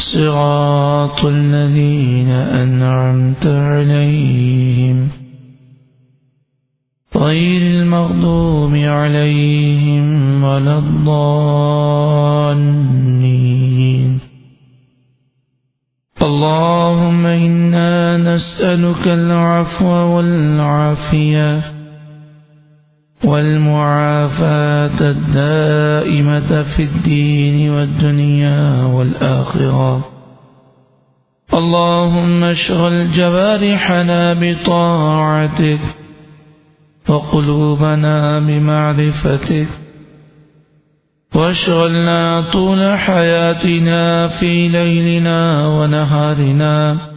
صراط الذين أنعمت عليهم غير المغضوب عليهم ولا الضالين. اللهم إنا نسألك العفو والعافية. والمعافاة الدائمة في الدين والدنيا والآخرة. اللهم اشغل جوارحنا بطاعتك وقلوبنا بمعرفتك. واشغلنا طول حياتنا في ليلنا ونهارنا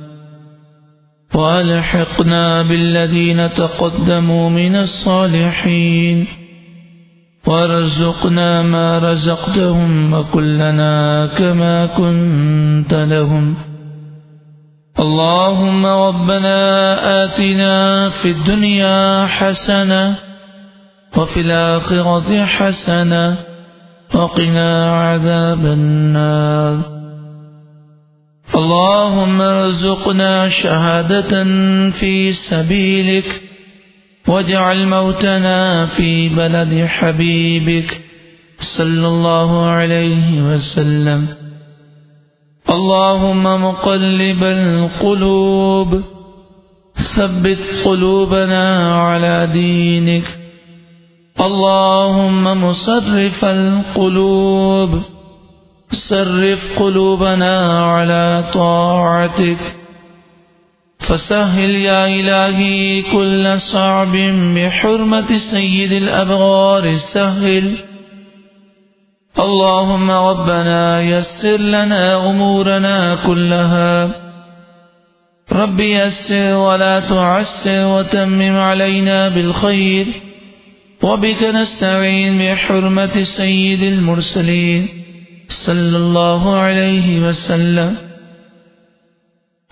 والحقنا بالذين تقدموا من الصالحين. وارزقنا ما رزقتهم وكلنا كما كنت لهم. اللهم ربنا آتنا في الدنيا حسنة وفي الآخرة حسنة وقنا عذاب النار. اللهم ارزقنا شهادة في سبيلك، واجعل موتنا في بلد حبيبك، صلى الله عليه وسلم. اللهم مقلب القلوب، ثبت قلوبنا على دينك. اللهم مصرف القلوب. صرف قلوبنا على طاعتك فسهل يا إلهي كل صعب بحرمة سيد الأبغار سهل اللهم ربنا يسر لنا أمورنا كلها. رب يسر ولا تعسر وتمم علينا بالخير. وبك نستعين بحرمة سيد المرسلين. صلى الله عليه وسلم.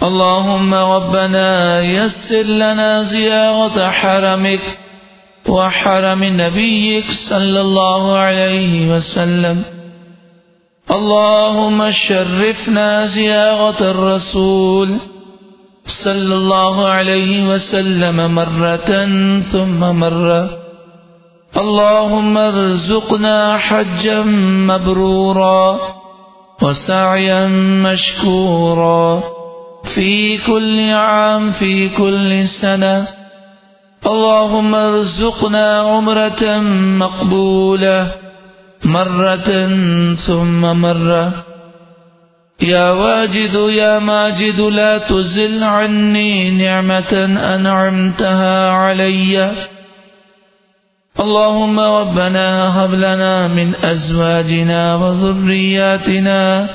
اللهم ربنا يسر لنا زيارة حرمك وحرم نبيك صلى الله عليه وسلم. اللهم شرفنا زيارة الرسول صلى الله عليه وسلم مرة ثم مرة. اللهم ارزقنا حجا مبرورا وسعيا مشكورا في كل عام، في كل سنة. اللهم ارزقنا عمرة مقبولة، مرة ثم مرة. يا واجد، يا ماجد، لا تزل عني نعمة أنعمتها عليّ. اللهم ربنا هب لنا من أزواجنا وذرياتنا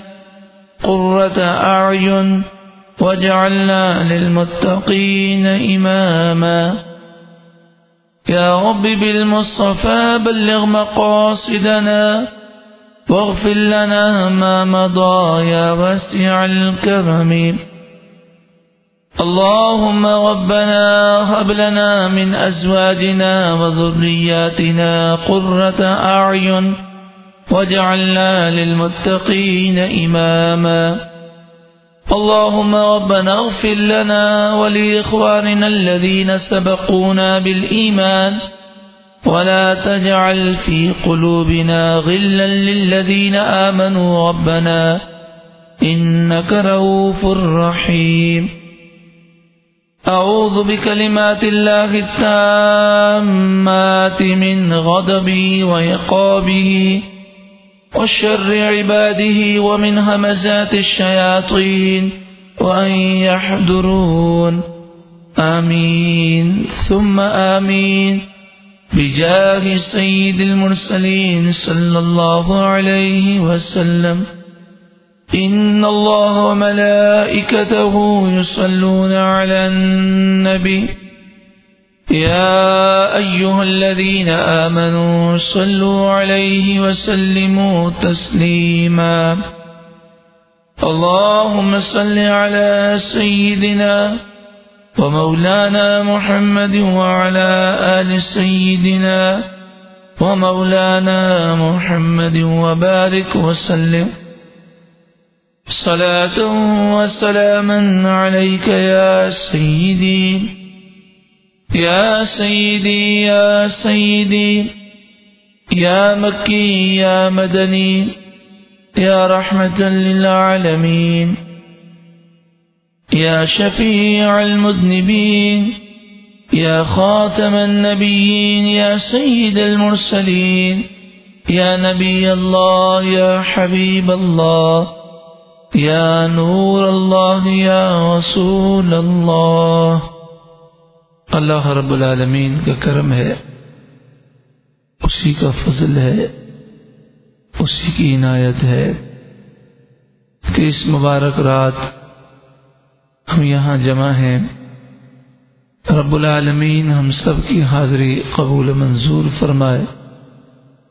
قرة أعين واجعلنا للمتقين إماما. يا رب بالمصطفى بلغ مقاصدنا واغفر لنا ما مضى يا واسع الكرم. اللهم ربنا هب لنا من أزواجنا وذرياتنا قرة أعين واجعلنا للمتقين إماما. اللهم ربنا اغفر لنا ولإخواننا الذين سبقونا بالإيمان. ولا تجعل في قلوبنا غلا للذين آمنوا ربنا إنك رؤوف رحيم. أعوذ بكلمات الله التامات من غضبه وعقابه وشر عباده ومن همزات الشياطين وأن يحضرون. آمين. ثم آمين. بجاه سيد المرسلين صلى الله عليه وسلم. إن الله وملائكته يصلون على النبي. يا أيها الذين آمنوا صلوا عليه وسلموا تسليما. اللهم صل على سيدنا ومولانا محمد وعلى آل سيدنا ومولانا محمد وبارك وسلم. صلاة وسلاما عليك يا سيدي. يا سيدي يا سيدي. يا مكي، يا مدني. يا رحمة للعالمين. يا شفيع المذنبين. يا خاتم النبيين، يا سيد المرسلين. يا نبي الله، يا حبيب الله. یا نور اللہ یا رسول اللہ اللہ رب العالمین کا کرم ہے، اسی کا فضل ہے، اسی کی عنایت ہے کہ اس مبارک رات ہم یہاں جمع ہیں۔ رب العالمین ہم سب کی حاضری قبول منظور فرمائے۔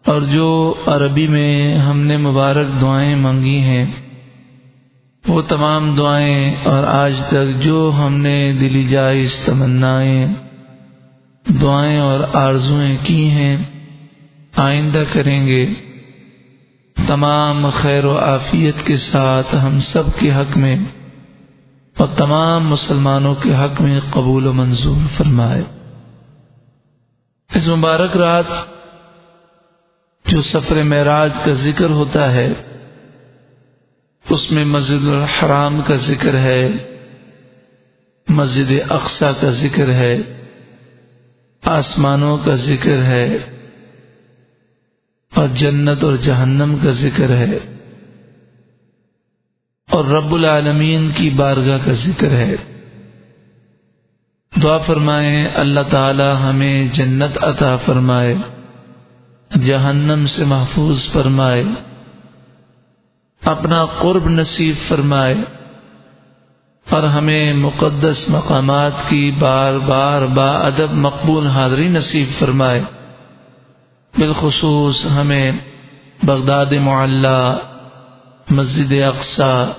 اور جو عربی میں ہم نے مبارک دعائیں مانگی ہیں وہ تمام دعائیں اور آج تک جو ہم نے دلی جائز تمنائیں، دعائیں اور آرزویں کی ہیں، آئندہ کریں گے۔ تمام خیر و عافیت کے ساتھ ہم سب کے حق میں اور تمام مسلمانوں کے حق میں قبول و منظور فرمائے۔ اس مبارک رات جو سفر معراج کا ذکر ہوتا ہے اس میں مسجد الحرام کا ذکر ہے، مسجد اقسا کا ذکر ہے، آسمانوں کا ذکر ہے، اور جنت اور جہنم کا ذکر ہے۔ اور رب العالمین کی بارگاہ کا ذکر ہے۔ دعا فرمائے اللہ تعالی ہمیں جنت عطا فرمائے، جہنم سے محفوظ فرمائے۔ اپنا قرب نصیب فرمائے اور ہمیں مقدس مقامات کی بار بار با ادب مقبول حاضری نصیب فرمائے۔ بالخصوص ہمیں بغداد معلّہ مسجد اقسا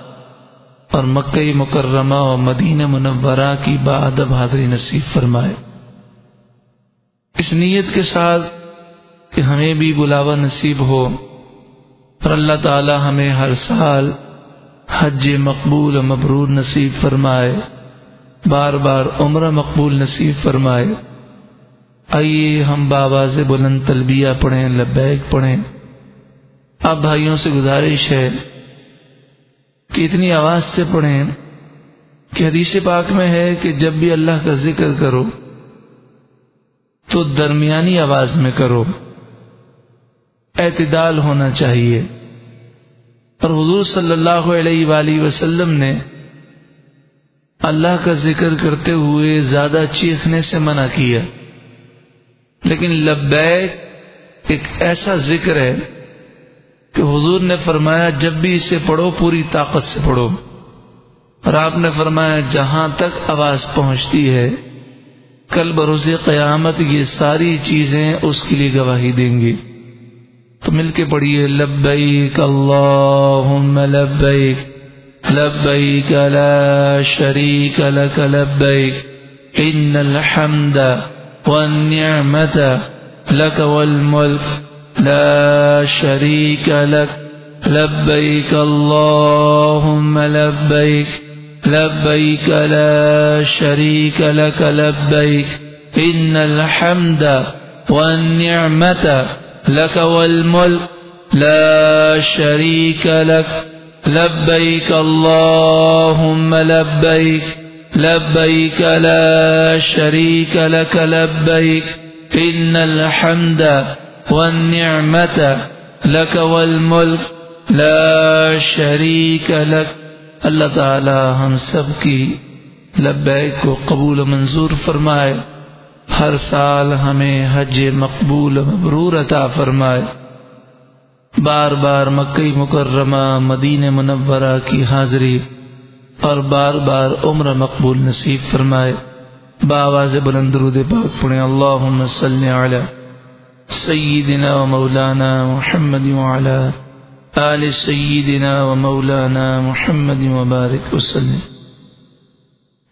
اور مکئی مکرمہ و مدینہ منورہ کی با ادب حاضری نصیب فرمائے۔ اس نیت کے ساتھ کہ ہمیں بھی بلاوا نصیب ہو۔ اور اللہ تعالی ہمیں ہر سال حج مقبول و مبرور نصیب فرمائے، بار بار عمر مقبول نصیب فرمائے۔ آئیے ہم بابا سے بلند تلبیہ پڑھیں، لبیک پڑھیں۔ اب بھائیوں سے گزارش ہے کہ اتنی آواز سے پڑھیں کہ حدیث پاک میں ہے کہ جب بھی اللہ کا ذکر کرو تو درمیانی آواز میں کرو۔ اعتدال ہونا چاہیے۔ اور حضور صلی اللہ علیہ وآلہ وسلم نے اللہ کا ذکر کرتے ہوئے زیادہ چیخنے سے منع کیا۔ لیکن لبیک ایک ایسا ذکر ہے کہ حضور نے فرمایا، جب بھی اسے پڑھو، پوری طاقت سے پڑھو۔ اور آپ نے فرمایا، جہاں تک آواز پہنچتی ہے، کل بروز قیامت یہ ساری چیزیں اس کے لیے گواہی دیں گی تو مل کے پڑھیے، لبیک اللہم لبیک لبیک لا شریک لک، لبیک ان الحمد والنعمت لک والملک، لا شریک لک، لبیک اللہم لبیک لبیک لا شریک لک، لبیک ان الحمد والنعمت لك والملك لا شريك لك. لبيك اللهم لبيك. لبيك لا شريك لك. لبيك إن الحمد والنعمة لك والملك لا شريك لك. اللہ تعالی ہم سب کی لبیک کو قبول و منظور فرمائے. ہر سال ہمیں حج مقبول مبرور عطا فرمائے۔ بار بار مکئی مکرمہ مدین منورہ کی حاضری اور بار بار عمر مقبول نصیب فرمائے۔ باواز بلند درود پاک پڑھیں۔ اللہم صلی علی سیدنا و مولانا محمد وعلا آل سیدنا و مولانا محمد وبارک وسلم۔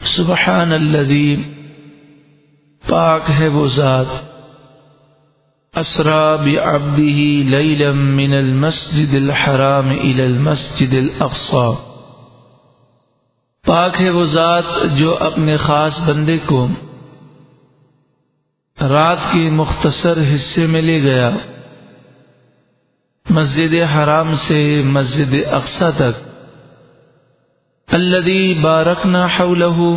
سبحان الذي پاک ہے وہ ذات۔ اسرا بعبده ليلا من المسجد الحرام الى المسجد الاقصى پاک ہے وہ ذات جو اپنے خاص بندے کو رات کے مختصر حصے میں لے گیا۔ مسجد حرام سے مسجد اقسا تک۔ الذي بارکنا حوله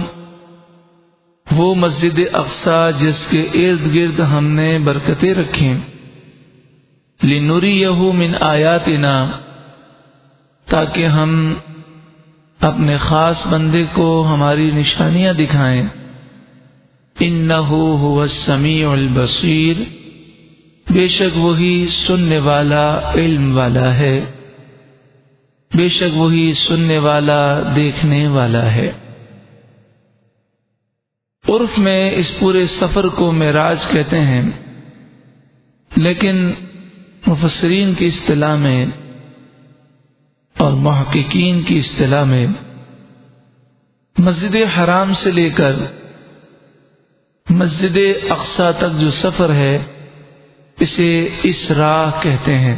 وہ مسجد اقسا جس کے ارد گرد ہم نے برکتیں رکھیں۔ لنوری یہو من آیاتنا، تاکہ ہم اپنے خاص بندے کو ہماری نشانیاں دکھائیں۔ هو السمیع البصیر، بے شک وہی سننے والا علم والا ہے۔ بے شک وہی سننے والا دیکھنے والا ہے۔ عرف میں اس پورے سفر کو معراج کہتے ہیں، لیکن مفسرین کی اصطلاح میں اور محققین کی اصطلاح میں مسجد حرام سے لے کر مسجد اقسا تک جو سفر ہے، اسے اس راہ کہتے ہیں۔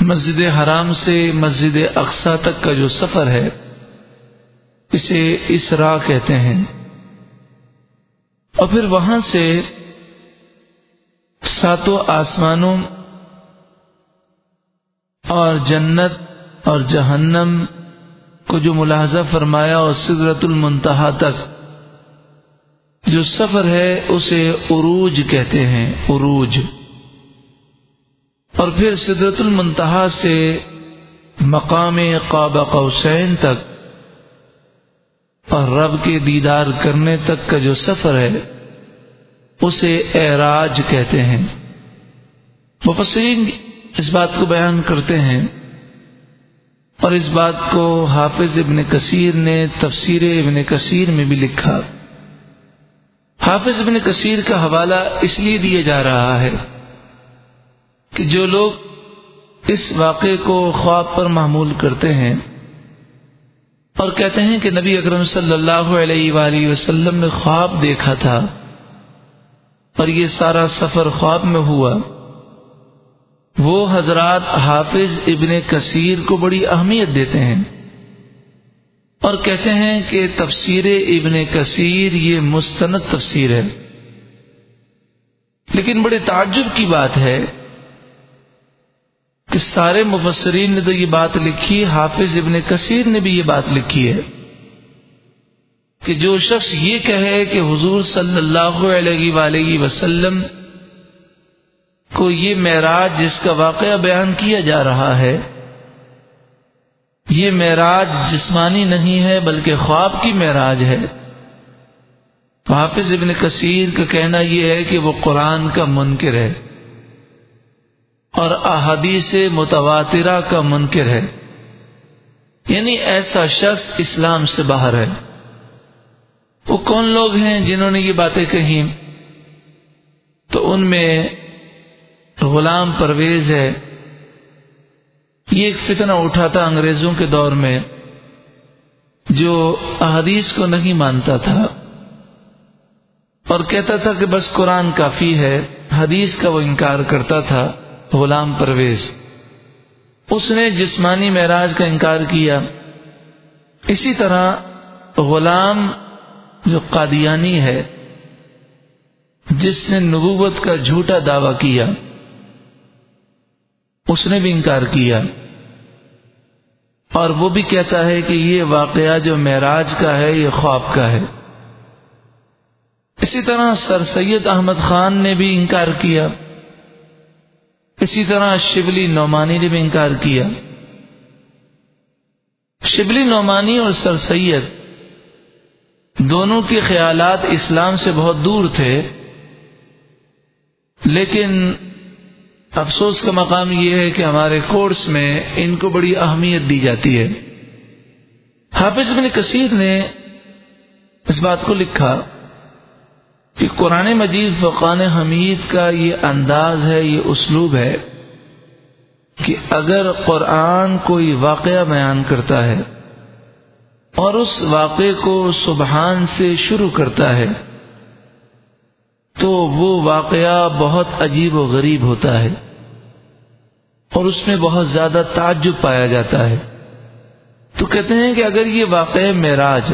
مسجد حرام سے مسجد اقسا تک کا جو سفر ہے، اسے اس راہ کہتے ہیں۔ اور پھر وہاں سے ساتوں آسمانوں اور جنت اور جہنم کو جو ملاحظہ فرمایا اور سدرت المنتہا تک جو سفر ہے اسے عروج کہتے ہیں، عروج۔ اور پھر سدرت المنتہا سے مقام قاب قوسین تک اور رب کے دیدار کرنے تک کا جو سفر ہے، اسے اعراج کہتے ہیں۔ مفسرین اس بات کو بیان کرتے ہیں اور اس بات کو حافظ ابن کثیر نے تفسیر ابن کثیر میں بھی لکھا۔ حافظ ابن کثیر کا حوالہ اس لیے دیا جا رہا ہے کہ جو لوگ اس واقعے کو خواب پر معمول کرتے ہیں اور کہتے ہیں کہ نبی اکرم صلی اللہ علیہ وآلہ وسلم نے خواب دیکھا تھا، اور یہ سارا سفر خواب میں ہوا۔ وہ حضرات حافظ ابن کثیر کو بڑی اہمیت دیتے ہیں۔ اور کہتے ہیں کہ تفسیر ابن کثیر یہ مستند تفسیر ہے۔ لیکن بڑے تعجب کی بات ہے کہ سارے مفسرین نے تو یہ بات لکھی حافظ ابن کثیر نے بھی یہ بات لکھی ہے کہ جو شخص یہ کہے کہ حضور صلی اللہ علیہ وآلہ وسلم کو یہ معراج جس کا واقعہ بیان کیا جا رہا ہے، یہ معراج جسمانی نہیں ہے بلکہ خواب کی معراج ہے۔ حافظ ابن کثیر کا کہنا یہ ہے کہ وہ قرآن کا منکر ہے۔ اور احادیث متواترہ کا منکر ہے۔ یعنی ایسا شخص اسلام سے باہر ہے۔ وہ کون لوگ ہیں جنہوں نے یہ باتیں کہی تو ان میں غلام پرویز ہے۔ یہ ایک فتنہ اٹھا تھا انگریزوں کے دور میں جو احادیث کو نہیں مانتا تھا۔ اور کہتا تھا کہ بس قرآن کافی ہے، حدیث کا وہ انکار کرتا تھا۔ غلام پرویز۔ اس نے جسمانی معراج کا انکار کیا۔ اسی طرح غلام جو قادیانی ہے، جس نے نبوت کا جھوٹا دعوی کیا، اس نے بھی انکار کیا۔ اور وہ بھی کہتا ہے کہ یہ واقعہ جو معراج کا ہے، یہ خواب کا ہے۔ اسی طرح سر سید احمد خان نے بھی انکار کیا۔ اسی طرح شبلی نعمانی نے بھی انکار کیا۔ شبلی نعمانی اور سر سید دونوں کے خیالات اسلام سے بہت دور تھے، لیکن افسوس کا مقام یہ ہے کہ ہمارے کورس میں ان کو بڑی اہمیت دی جاتی ہے۔ حافظ بن کثیر نے اس بات کو لکھا۔ کہ قرآن مجید فقان حمید کا یہ انداز ہے، یہ اسلوب ہے کہ اگر قرآن کوئی واقعہ بیان کرتا ہے اور اس واقعے کو سبحان سے شروع کرتا ہے، تو وہ واقعہ بہت عجیب و غریب ہوتا ہے اور اس میں بہت زیادہ تعجب پایا جاتا ہے۔ تو کہتے ہیں کہ اگر یہ واقع معراج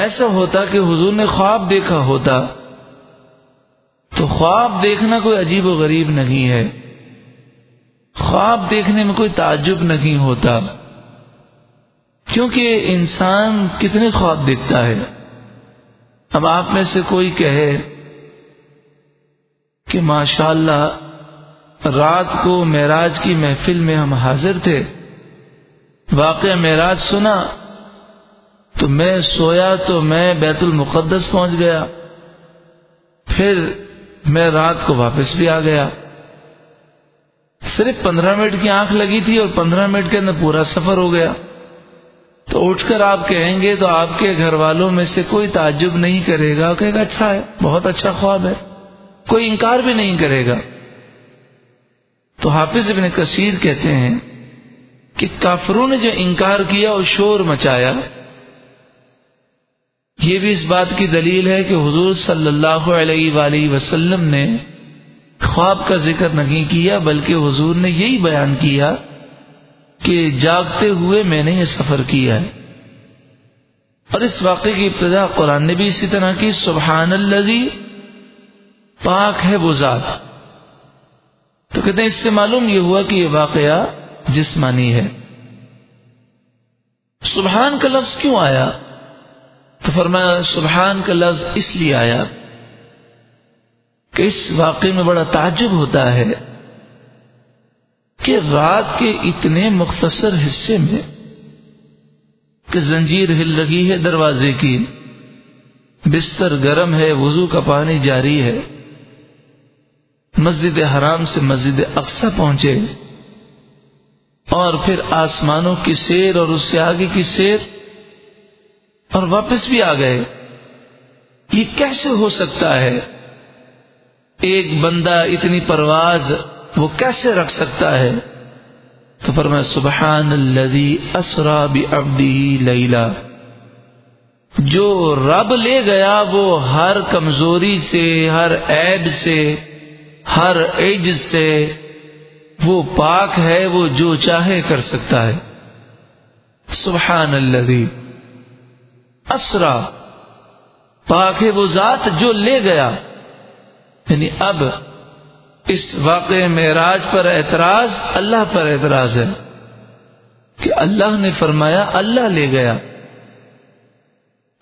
ایسا ہوتا کہ حضور نے خواب دیکھا ہوتا تو خواب دیکھنا کوئی عجیب و غریب نہیں ہے خواب دیکھنے میں کوئی تعجب نہیں ہوتا کیونکہ انسان کتنے خواب دیکھتا ہے اب آپ میں سے کوئی کہے کہ ماشاء اللہ رات کو معراج کی محفل میں ہم حاضر تھے واقعہ معراج سنا تو میں سویا تو میں بیت المقدس پہنچ گیا۔ پھر میں رات کو واپس بھی آ گیا۔ صرف پندرہ منٹ کی آنکھ لگی تھی اور پندرہ منٹ کے اندر پورا سفر ہو گیا۔ تو اٹھ کر آپ کہیں گے تو آپ کے گھر والوں میں سے کوئی تعجب نہیں کرے گا۔ کہے گا اچھا ہے، بہت اچھا خواب ہے۔ کوئی انکار بھی نہیں کرے گا۔ تو حافظ ابن کثیر کہتے ہیں کہ کافروں نے جو انکار کیا اور شور مچایا یہ بھی اس بات کی دلیل ہے کہ حضور صلی اللہ علیہ وآلہ وسلم نے خواب کا ذکر نہیں کیا، بلکہ حضور نے یہی بیان کیا کہ جاگتے ہوئے میں نے یہ سفر کیا ہے۔ اور اس واقعے کی ابتدا قرآن نے بھی اسی طرح کی، سبحان اللہ پاک ہے وہ ذات۔ تو کہتے ہیں، اس سے معلوم یہ ہوا کہ یہ واقعہ جسمانی ہے۔ سبحان کا لفظ کیوں آیا؟ تو فرمایا، سبحان کا لفظ اس لیے آیا کہ اس واقعے میں بڑا تعجب ہوتا ہے کہ رات کے اتنے مختصر حصے میں کہ زنجیر ہل رہی ہے دروازے کی۔ بستر گرم ہے، وضو کا پانی جاری ہے۔ مسجد حرام سے مسجد اقسا پہنچے۔ اور پھر آسمانوں کی سیر اور اس سے آگے کی سیر اور واپس بھی آ گئے۔ یہ کیسے ہو سکتا ہے؟ ایک بندہ اتنی پرواز وہ کیسے رکھ سکتا ہے؟ تو فرمایا سبحان الذي اسرا بعبده ليلا جو رب لے گیا وہ ہر کمزوری سے، ہر عیب سے، ہر عج سے وہ پاک ہے، وہ جو چاہے کر سکتا ہے۔ سبحان الذي اسرا پاک وہ ذات جو لے گیا یعنی اب اس واقع معراج پر اعتراض، اللہ پر اعتراض ہے کہ اللہ نے فرمایا اللہ لے گیا۔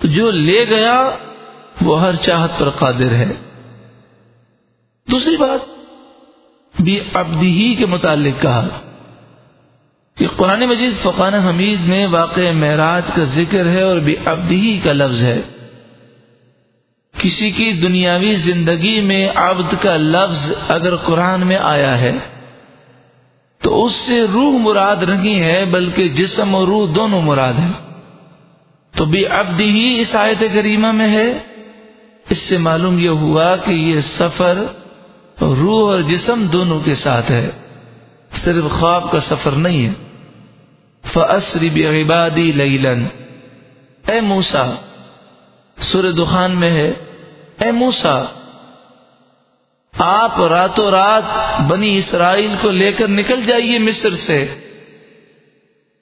تو جو لے گیا، وہ ہر چاہت پر قادر ہے۔ دوسری بات، بھی ابدی ہی کے متعلق کہا۔ کہ قرآن مجید فقان حمید میں واقع معراج کا ذکر ہے اور بھی ابدی کا لفظ ہے۔ کسی کی دنیاوی زندگی میں عبد کا لفظ اگر قرآن میں آیا ہے، تو اس سے روح مراد نہیں ہے، بلکہ جسم اور روح دونوں مراد ہیں۔ تو بھی ابد ہی اس آیت کریمہ میں ہے۔ اس سے معلوم یہ ہوا کہ یہ سفر روح اور جسم دونوں کے ساتھ ہے۔ صرف خواب کا سفر نہیں ہے۔ فصری بعبادی لیلن اے موسا سور دخان میں ہے۔ اے موسا آپ راتوں رات بنی اسرائیل کو لے کر نکل جائیے مصر سے۔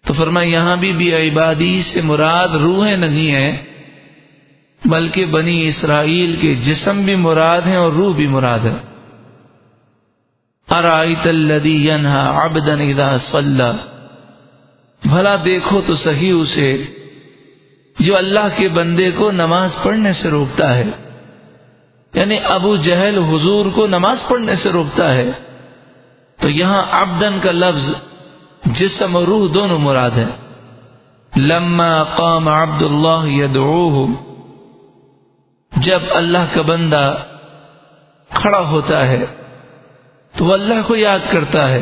تو فرما یہاں بھی بھی عبادی سے مراد روحیں نہیں ہیں، بلکہ بنی اسرائیل کے جسم بھی مراد ہیں اور روح بھی مراد ہے ارائیت الذی ینہا عبدا اذا صلی۔ بھلا دیکھو تو صحیح اسے۔ جو اللہ کے بندے کو نماز پڑھنے سے روکتا ہے یعنی ابو جہل حضور کو نماز پڑھنے سے روکتا ہے، تو یہاں ابدن کا لفظ جسم اور روح دونوں مراد ہے لما قام عبد اللہ یدعوہ جب اللہ کا بندہ کھڑا ہوتا ہے تو وہ اللہ کو یاد کرتا ہے۔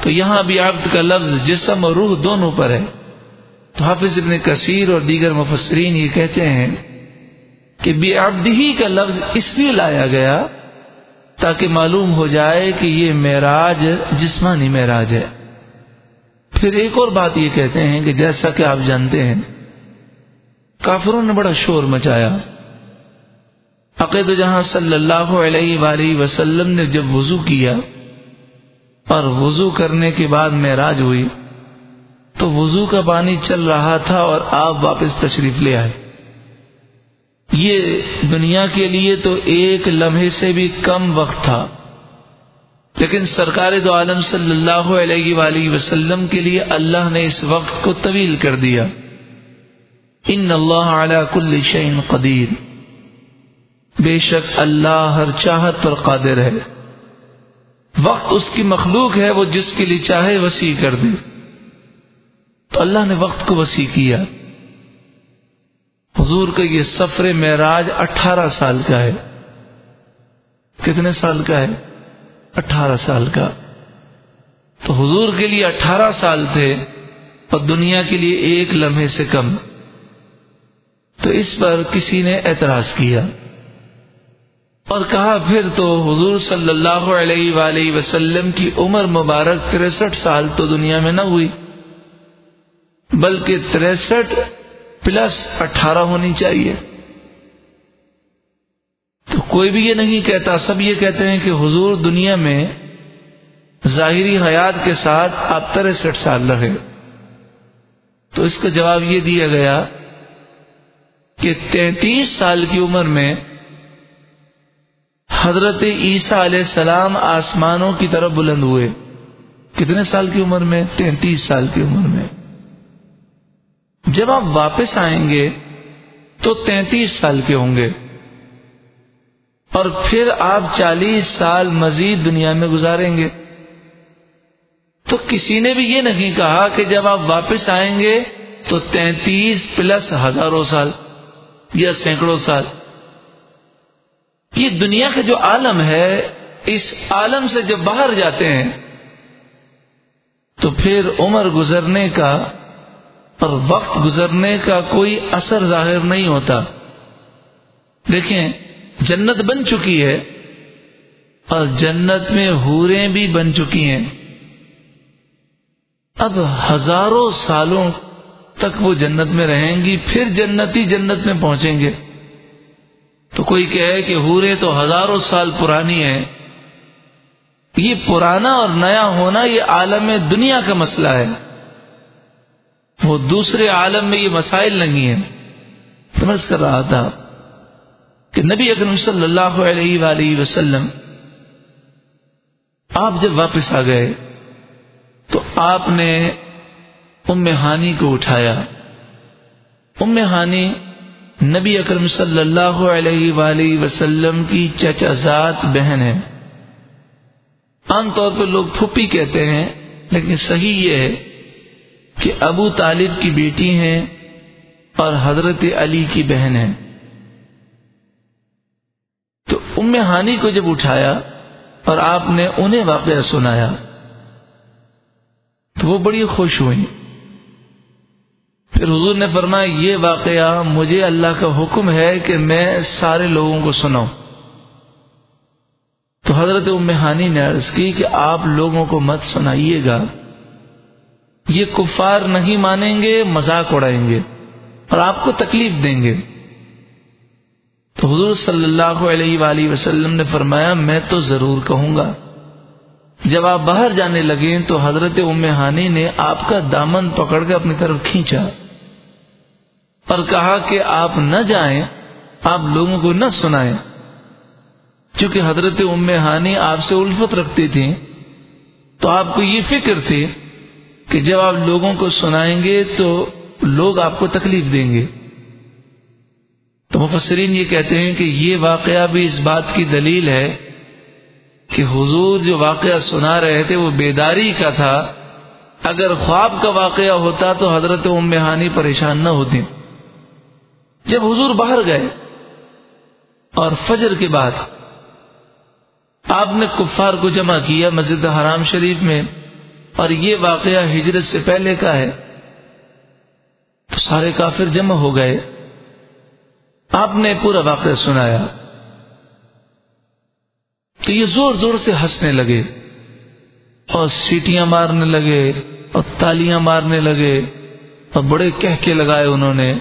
تو یہاں بھی عبد کا لفظ جسم اور روح دونوں پر ہے۔ تو حافظ ابن کثیر اور دیگر مفسرین یہ کہتے ہیں کہ بے ہی کا لفظ اس لیے لایا گیا تاکہ معلوم ہو جائے کہ یہ معراج جسمانی معراج ہے۔ پھر ایک اور بات یہ کہتے ہیں کہ جیسا کہ آپ جانتے ہیں، کافروں نے بڑا شور مچایا۔ عقید جہاں صلی اللہ علیہ وآلہ وسلم نے جب وضو کیا اور وضو کرنے کے بعد معراج ہوئی تو وضو کا پانی چل رہا تھا اور آپ واپس تشریف لے آئے۔ یہ دنیا کے لیے تو ایک لمحے سے بھی کم وقت تھا۔ لیکن سرکار دو عالم صلی اللہ علیہ وآلہ وسلم کے لیے اللہ نے اس وقت کو طویل کر دیا۔ ان اللہ علی کل شعین قدیر۔ بے شک اللہ ہر چاہت پر قادر ہے۔ وقت اس کی مخلوق ہے، وہ جس کے لیے چاہے وسیع کر دے۔ تو اللہ نے وقت کو وسیع کیا۔ حضور کا یہ سفر معراج اٹھارہ سال کا ہے۔ کتنے سال کا ہے؟ اٹھارہ سال کا۔ تو حضور کے لیے اٹھارہ سال تھے، اور دنیا کے لیے ایک لمحے سے کم۔ تو اس پر کسی نے اعتراض کیا۔ اور کہا پھر تو حضور صلی اللہ علیہ وآلہ وسلم کی عمر مبارک تریسٹھ سال تو دنیا میں نہ ہوئی، بلکہ تریسٹھ پلس اٹھارہ ہونی چاہیے۔ تو کوئی بھی یہ نہیں کہتا، سب یہ کہتے ہیں کہ حضور دنیا میں ظاہری حیات کے ساتھ آپ تریسٹھ سال رہے۔ تو اس کا جواب یہ دیا گیا کہ تینتیس سال کی عمر میں حضرت عیسیٰ علیہ السلام آسمانوں کی طرف بلند ہوئے۔ کتنے سال کی عمر میں؟ تینتیس سال کی عمر میں۔ جب آپ واپس آئیں گے تو تینتیس سال کے ہوں گے۔ اور پھر آپ چالیس سال مزید دنیا میں گزاریں گے۔ تو کسی نے بھی یہ نہیں کہا کہ جب آپ واپس آئیں گے تو تینتیس پلس ہزاروں سال یا سینکڑوں سال۔ یہ دنیا کا جو عالم ہے، اس عالم سے جب باہر جاتے ہیں، تو پھر عمر گزرنے کا اور وقت گزرنے کا کوئی اثر ظاہر نہیں ہوتا۔ دیکھیں، جنت بن چکی ہے اور جنت میں ہوریں بھی بن چکی ہیں۔ اب ہزاروں سالوں تک وہ جنت میں رہیں گی، پھر جنتی جنت میں پہنچیں گے۔ تو کوئی کہے کہ ہورے تو ہزاروں سال پرانی ہے یہ پرانا اور نیا ہونا یہ عالم دنیا کا مسئلہ ہے۔ وہ دوسرے عالم میں یہ مسائل نہیں ہیں۔ سمجھ کر رہا تھا کہ نبی اکرم صلی اللہ علیہ وآلہ وسلم آپ جب واپس آ گئے تو آپ نے ام ہانی کو اٹھایا۔ ام ہانی نبی اکرم صلی اللہ علیہ وآلہ وسلم کی چچا ذات بہن ہے۔ عام طور پہ لوگ پھپھی کہتے ہیں، لیکن صحیح یہ ہے کہ ابو طالب کی بیٹی ہیں اور حضرت علی کی بہن ہے تو ام ہانی کو جب اٹھایا اور آپ نے انہیں واقعہ سنایا، تو وہ بڑی خوش ہوئی پھر حضور نے فرمایا، یہ واقعہ مجھے اللہ کا حکم ہے کہ میں سارے لوگوں کو سناؤں۔ تو حضرت امہانی نے عرض کی کہ آپ لوگوں کو مت سنائیے گا۔ یہ کفار نہیں مانیں گے، مذاق اڑائیں گے اور آپ کو تکلیف دیں گے۔ تو حضور صلی اللہ علیہ وآلہ وسلم نے فرمایا، میں تو ضرور کہوں گا۔ جب آپ باہر جانے لگے تو حضرت امہانی نے آپ کا دامن پکڑ کے اپنی طرف کھینچا۔ اور کہا کہ آپ نہ جائیں، آپ لوگوں کو نہ سنائیں۔ چونکہ حضرت ام ہانی آپ سے الفت رکھتی تھی تو آپ کو یہ فکر تھی کہ جب آپ لوگوں کو سنائیں گے تو لوگ آپ کو تکلیف دیں گے۔ تو مفسرین یہ کہتے ہیں کہ یہ واقعہ بھی اس بات کی دلیل ہے کہ حضور جو واقعہ سنا رہے تھے وہ بیداری کا تھا۔ اگر خواب کا واقعہ ہوتا تو حضرت ام ہانی پریشان نہ ہوتی جب حضور باہر گئے اور فجر کے بعد آپ نے کفار کو جمع کیا مسجد حرام شریف میں اور یہ واقعہ ہجرت سے پہلے کا ہے، تو سارے کافر جمع ہو گئے۔ آپ نے پورا واقعہ سنایا۔ تو یہ زور زور سے ہنسنے لگے اور سیٹیاں مارنے لگے اور تالیاں مارنے لگے اور بڑے کہہ کے لگائے انہوں نے۔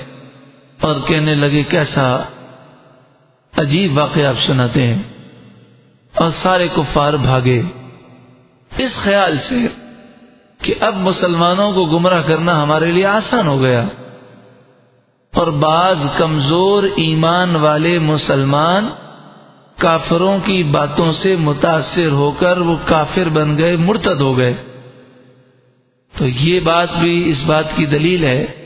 اور کہنے لگے، کیسا عجیب واقعہ آپ سناتے ہیں. اور سارے کفار بھاگے۔ اس خیال سے کہ اب مسلمانوں کو گمراہ کرنا ہمارے لیے آسان ہو گیا۔ اور بعض کمزور ایمان والے مسلمان کافروں کی باتوں سے متاثر ہو کر وہ کافر بن گئے، مرتد ہو گئے۔ تو یہ بات بھی اس بات کی دلیل ہے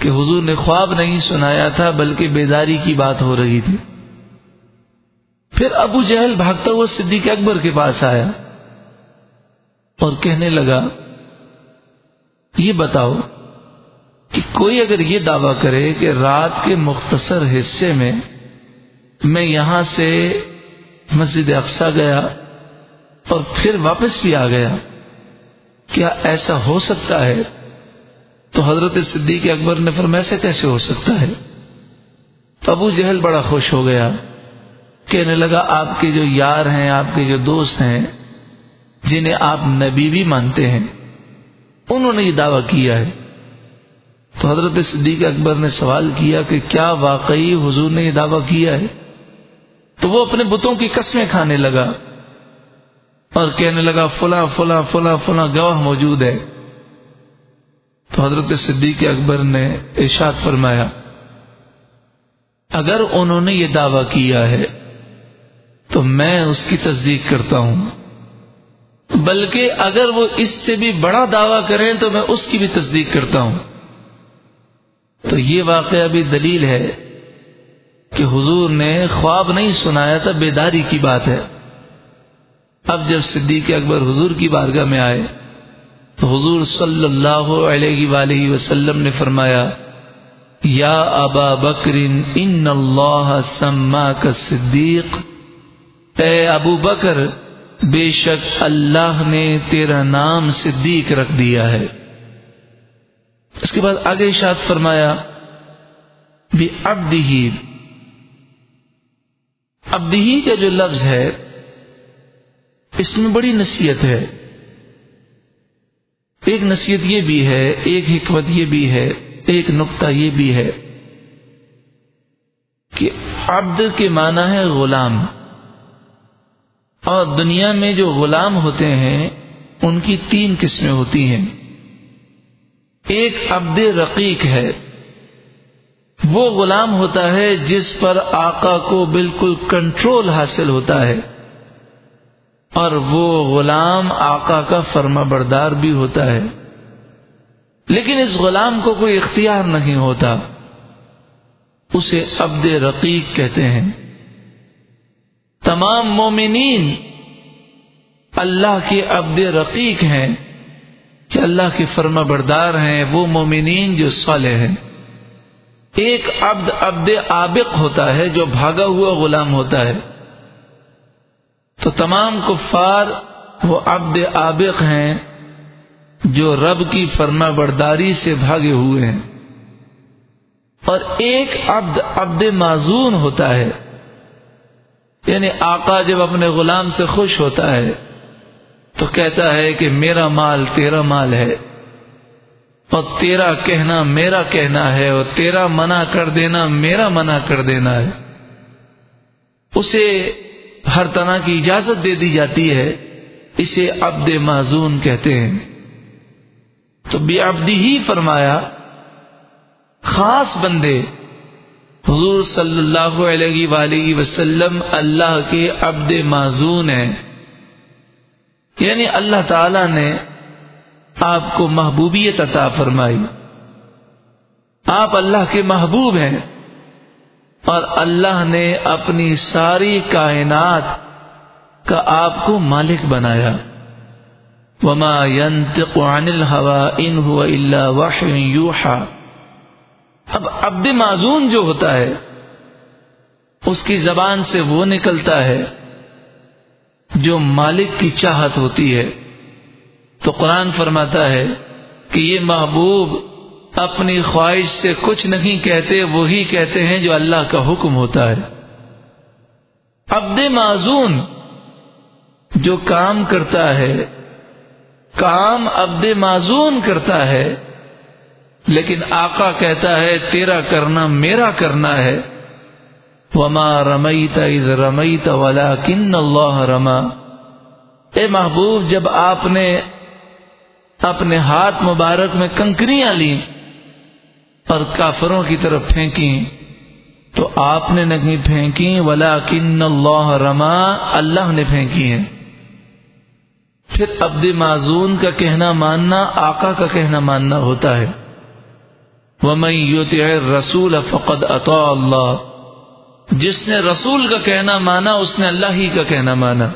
کہ حضور نے خواب نہیں سنایا تھا بلکہ بیداری کی بات ہو رہی تھی۔ پھر ابو جہل بھاگتا ہوا صدیق اکبر کے پاس آیا اور کہنے لگا، یہ بتاؤ کہ کوئی اگر یہ دعویٰ کرے کہ رات کے مختصر حصے میں میں یہاں سے مسجد اقسا گیا اور پھر واپس بھی آ گیا، کیا ایسا ہو سکتا ہے؟ تو حضرت صدیق اکبر نے فرمایا، ایسے کیسے ہو سکتا ہے؟ تو ابو جہل بڑا خوش ہو گیا، کہنے لگا، آپ کے جو یار ہیں، آپ کے جو دوست ہیں، جنہیں آپ نبی بھی مانتے ہیں، انہوں نے یہ دعویٰ کیا ہے۔ تو حضرت صدیق اکبر نے سوال کیا کہ کیا واقعی حضور نے یہ دعویٰ کیا ہے؟ تو وہ اپنے بتوں کی قسمیں کھانے لگا اور کہنے لگا، فلاں فلاں فلاں فلاں گواہ موجود ہے۔ تو حضرت صدیق اکبر نے ارشاد فرمایا، اگر انہوں نے یہ دعویٰ کیا ہے تو میں اس کی تصدیق کرتا ہوں۔ بلکہ اگر وہ اس سے بھی بڑا دعویٰ کریں تو میں اس کی بھی تصدیق کرتا ہوں۔ تو یہ واقعہ بھی دلیل ہے کہ حضور نے خواب نہیں سنایا تھا، بیداری کی بات ہے۔ اب جب صدیق اکبر حضور کی بارگاہ میں آئے تو حضور صلی اللہ علیہ وآلہ وسلم نے فرمایا، یا ابا بکر، ان اللہ سما کا صدیق۔ اے ابو بکر، بے شک اللہ نے تیرا نام صدیق رکھ دیا ہے۔ اس کے بعد آگے شاد فرمایا بھی ابدی ابدی کا جو لفظ ہے، اس میں بڑی نصیحت ہے۔ ایک نصیحت یہ بھی ہے، ایک حکمت یہ بھی ہے، ایک نقطہ یہ بھی ہے کہ عبد کے معنی ہے غلام۔ اور دنیا میں جو غلام ہوتے ہیں، ان کی تین قسمیں ہوتی ہیں۔ ایک عبد رقیق ہے۔ وہ غلام ہوتا ہے جس پر آقا کو بالکل کنٹرول حاصل ہوتا ہے۔ اور وہ غلام آقا کا فرما بردار بھی ہوتا ہے۔ لیکن اس غلام کو کوئی اختیار نہیں ہوتا۔ اسے عبد رقیق کہتے ہیں۔ تمام مومنین اللہ کے عبد رقیق ہیں۔ کہ اللہ کے فرما بردار ہیں، وہ مومنین جو صالح ہیں۔ ایک عبد عبد عابق ہوتا ہے جو بھاگا ہوا غلام ہوتا ہے۔ تو تمام کفار وہ عبد عابق ہیں جو رب کی فرما برداری سے بھاگے ہوئے ہیں۔ اور ایک عبد عبد معذون ہوتا ہے۔ یعنی آقا جب اپنے غلام سے خوش ہوتا ہے تو کہتا ہے کہ میرا مال تیرا مال ہے اور تیرا کہنا میرا کہنا ہے اور تیرا منع کر دینا میرا منع کر دینا ہے۔ اسے ہر طرح کی اجازت دے دی جاتی ہے، اسے عبد معذون کہتے ہیں۔ تو بے ابدی ہی فرمایا، خاص بندے، حضور صلی اللہ علیہ وآلہ وسلم اللہ کے عبد معذون ہیں۔ یعنی اللہ تعالی نے آپ کو محبوبیت عطا فرمائی۔ آپ اللہ کے محبوب ہیں۔ اور اللہ نے اپنی ساری کائنات کا آپ کو مالک بنایا۔ وما ينطق عن الهوى ان هو الا وحي يوحى۔ اب عبد معذون جو ہوتا ہے، اس کی زبان سے وہ نکلتا ہے جو مالک کی چاہت ہوتی ہے۔ تو قرآن فرماتا ہے کہ یہ محبوب اپنی خواہش سے کچھ نہیں کہتے، وہی کہتے ہیں جو اللہ کا حکم ہوتا ہے۔ عبد معذون جو کام کرتا ہے، کام عبد معذون کرتا ہے، لیکن آقا کہتا ہے، تیرا کرنا میرا کرنا ہے۔ وما رمیت اذ رمیت ولکن اللہ رما اے محبوب، جب آپ نے اپنے ہاتھ مبارک میں کنکریاں لیں اور کافروں کی طرف پھینکی تو آپ نے نہیں پھینکی ولا کن اللہ رما، اللہ نے پھینکی ہیں پھر عبد معذون کا کہنا ماننا، آقا کا کہنا ماننا ہوتا ہے۔ وہ میں رسول فقد اطا اللہ۔ جس نے رسول کا کہنا مانا، اس نے اللہ ہی کا کہنا مانا۔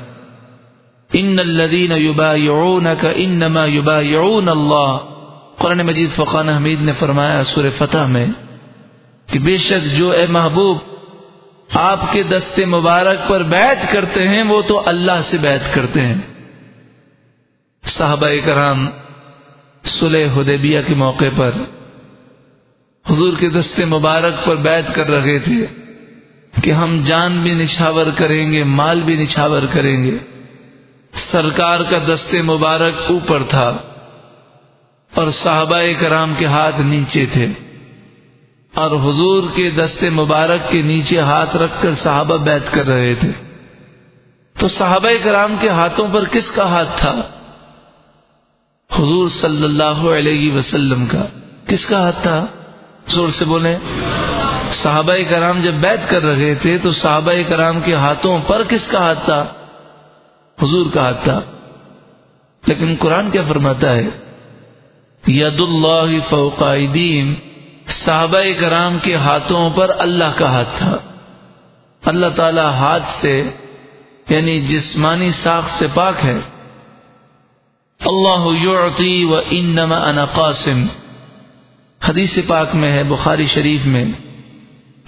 ان الذين يبايعونك انما يبايعون اللہ۔ قرآن مجید فقان حمید نے فرمایا سور فتح میں کہ بے شک جو اے محبوب آپ کے دستے مبارک پر بیعت کرتے ہیں وہ تو اللہ سے بیعت کرتے ہیں۔ صحابہ کرام سلح حدیبیہ کے موقع پر حضور کے دستے مبارک پر بیعت کر رہے تھے کہ ہم جان بھی نچھاور کریں گے، مال بھی نچھاور کریں گے۔ سرکار کا دستے مبارک اوپر تھا۔ اور صحابہ کرام کے ہاتھ نیچے تھے اور حضور کے دستے مبارک کے نیچے ہاتھ رکھ کر صحابہ بیت کر رہے تھے۔ تو صحابہ کرام کے ہاتھوں پر کس کا ہاتھ تھا؟ حضور صلی اللہ علیہ وسلم کا۔ کس کا ہاتھ تھا؟ زور سے بولیں۔ صحابہ کرام جب بیت کر رہے تھے تو صحابہ کرام کے ہاتھوں پر کس کا ہاتھ تھا؟ حضور کا ہاتھ تھا۔ لیکن قرآن کیا فرماتا ہے؟ ید اللہ فوقائدین صحابہ کرام کے ہاتھوں پر اللہ کا ہاتھ تھا۔ اللہ تعالی ہاتھ سے یعنی جسمانی ساخ سے پاک ہے۔ اللہ یعطی و انما انا قاسم۔ حدیث پاک میں ہے، بخاری شریف میں۔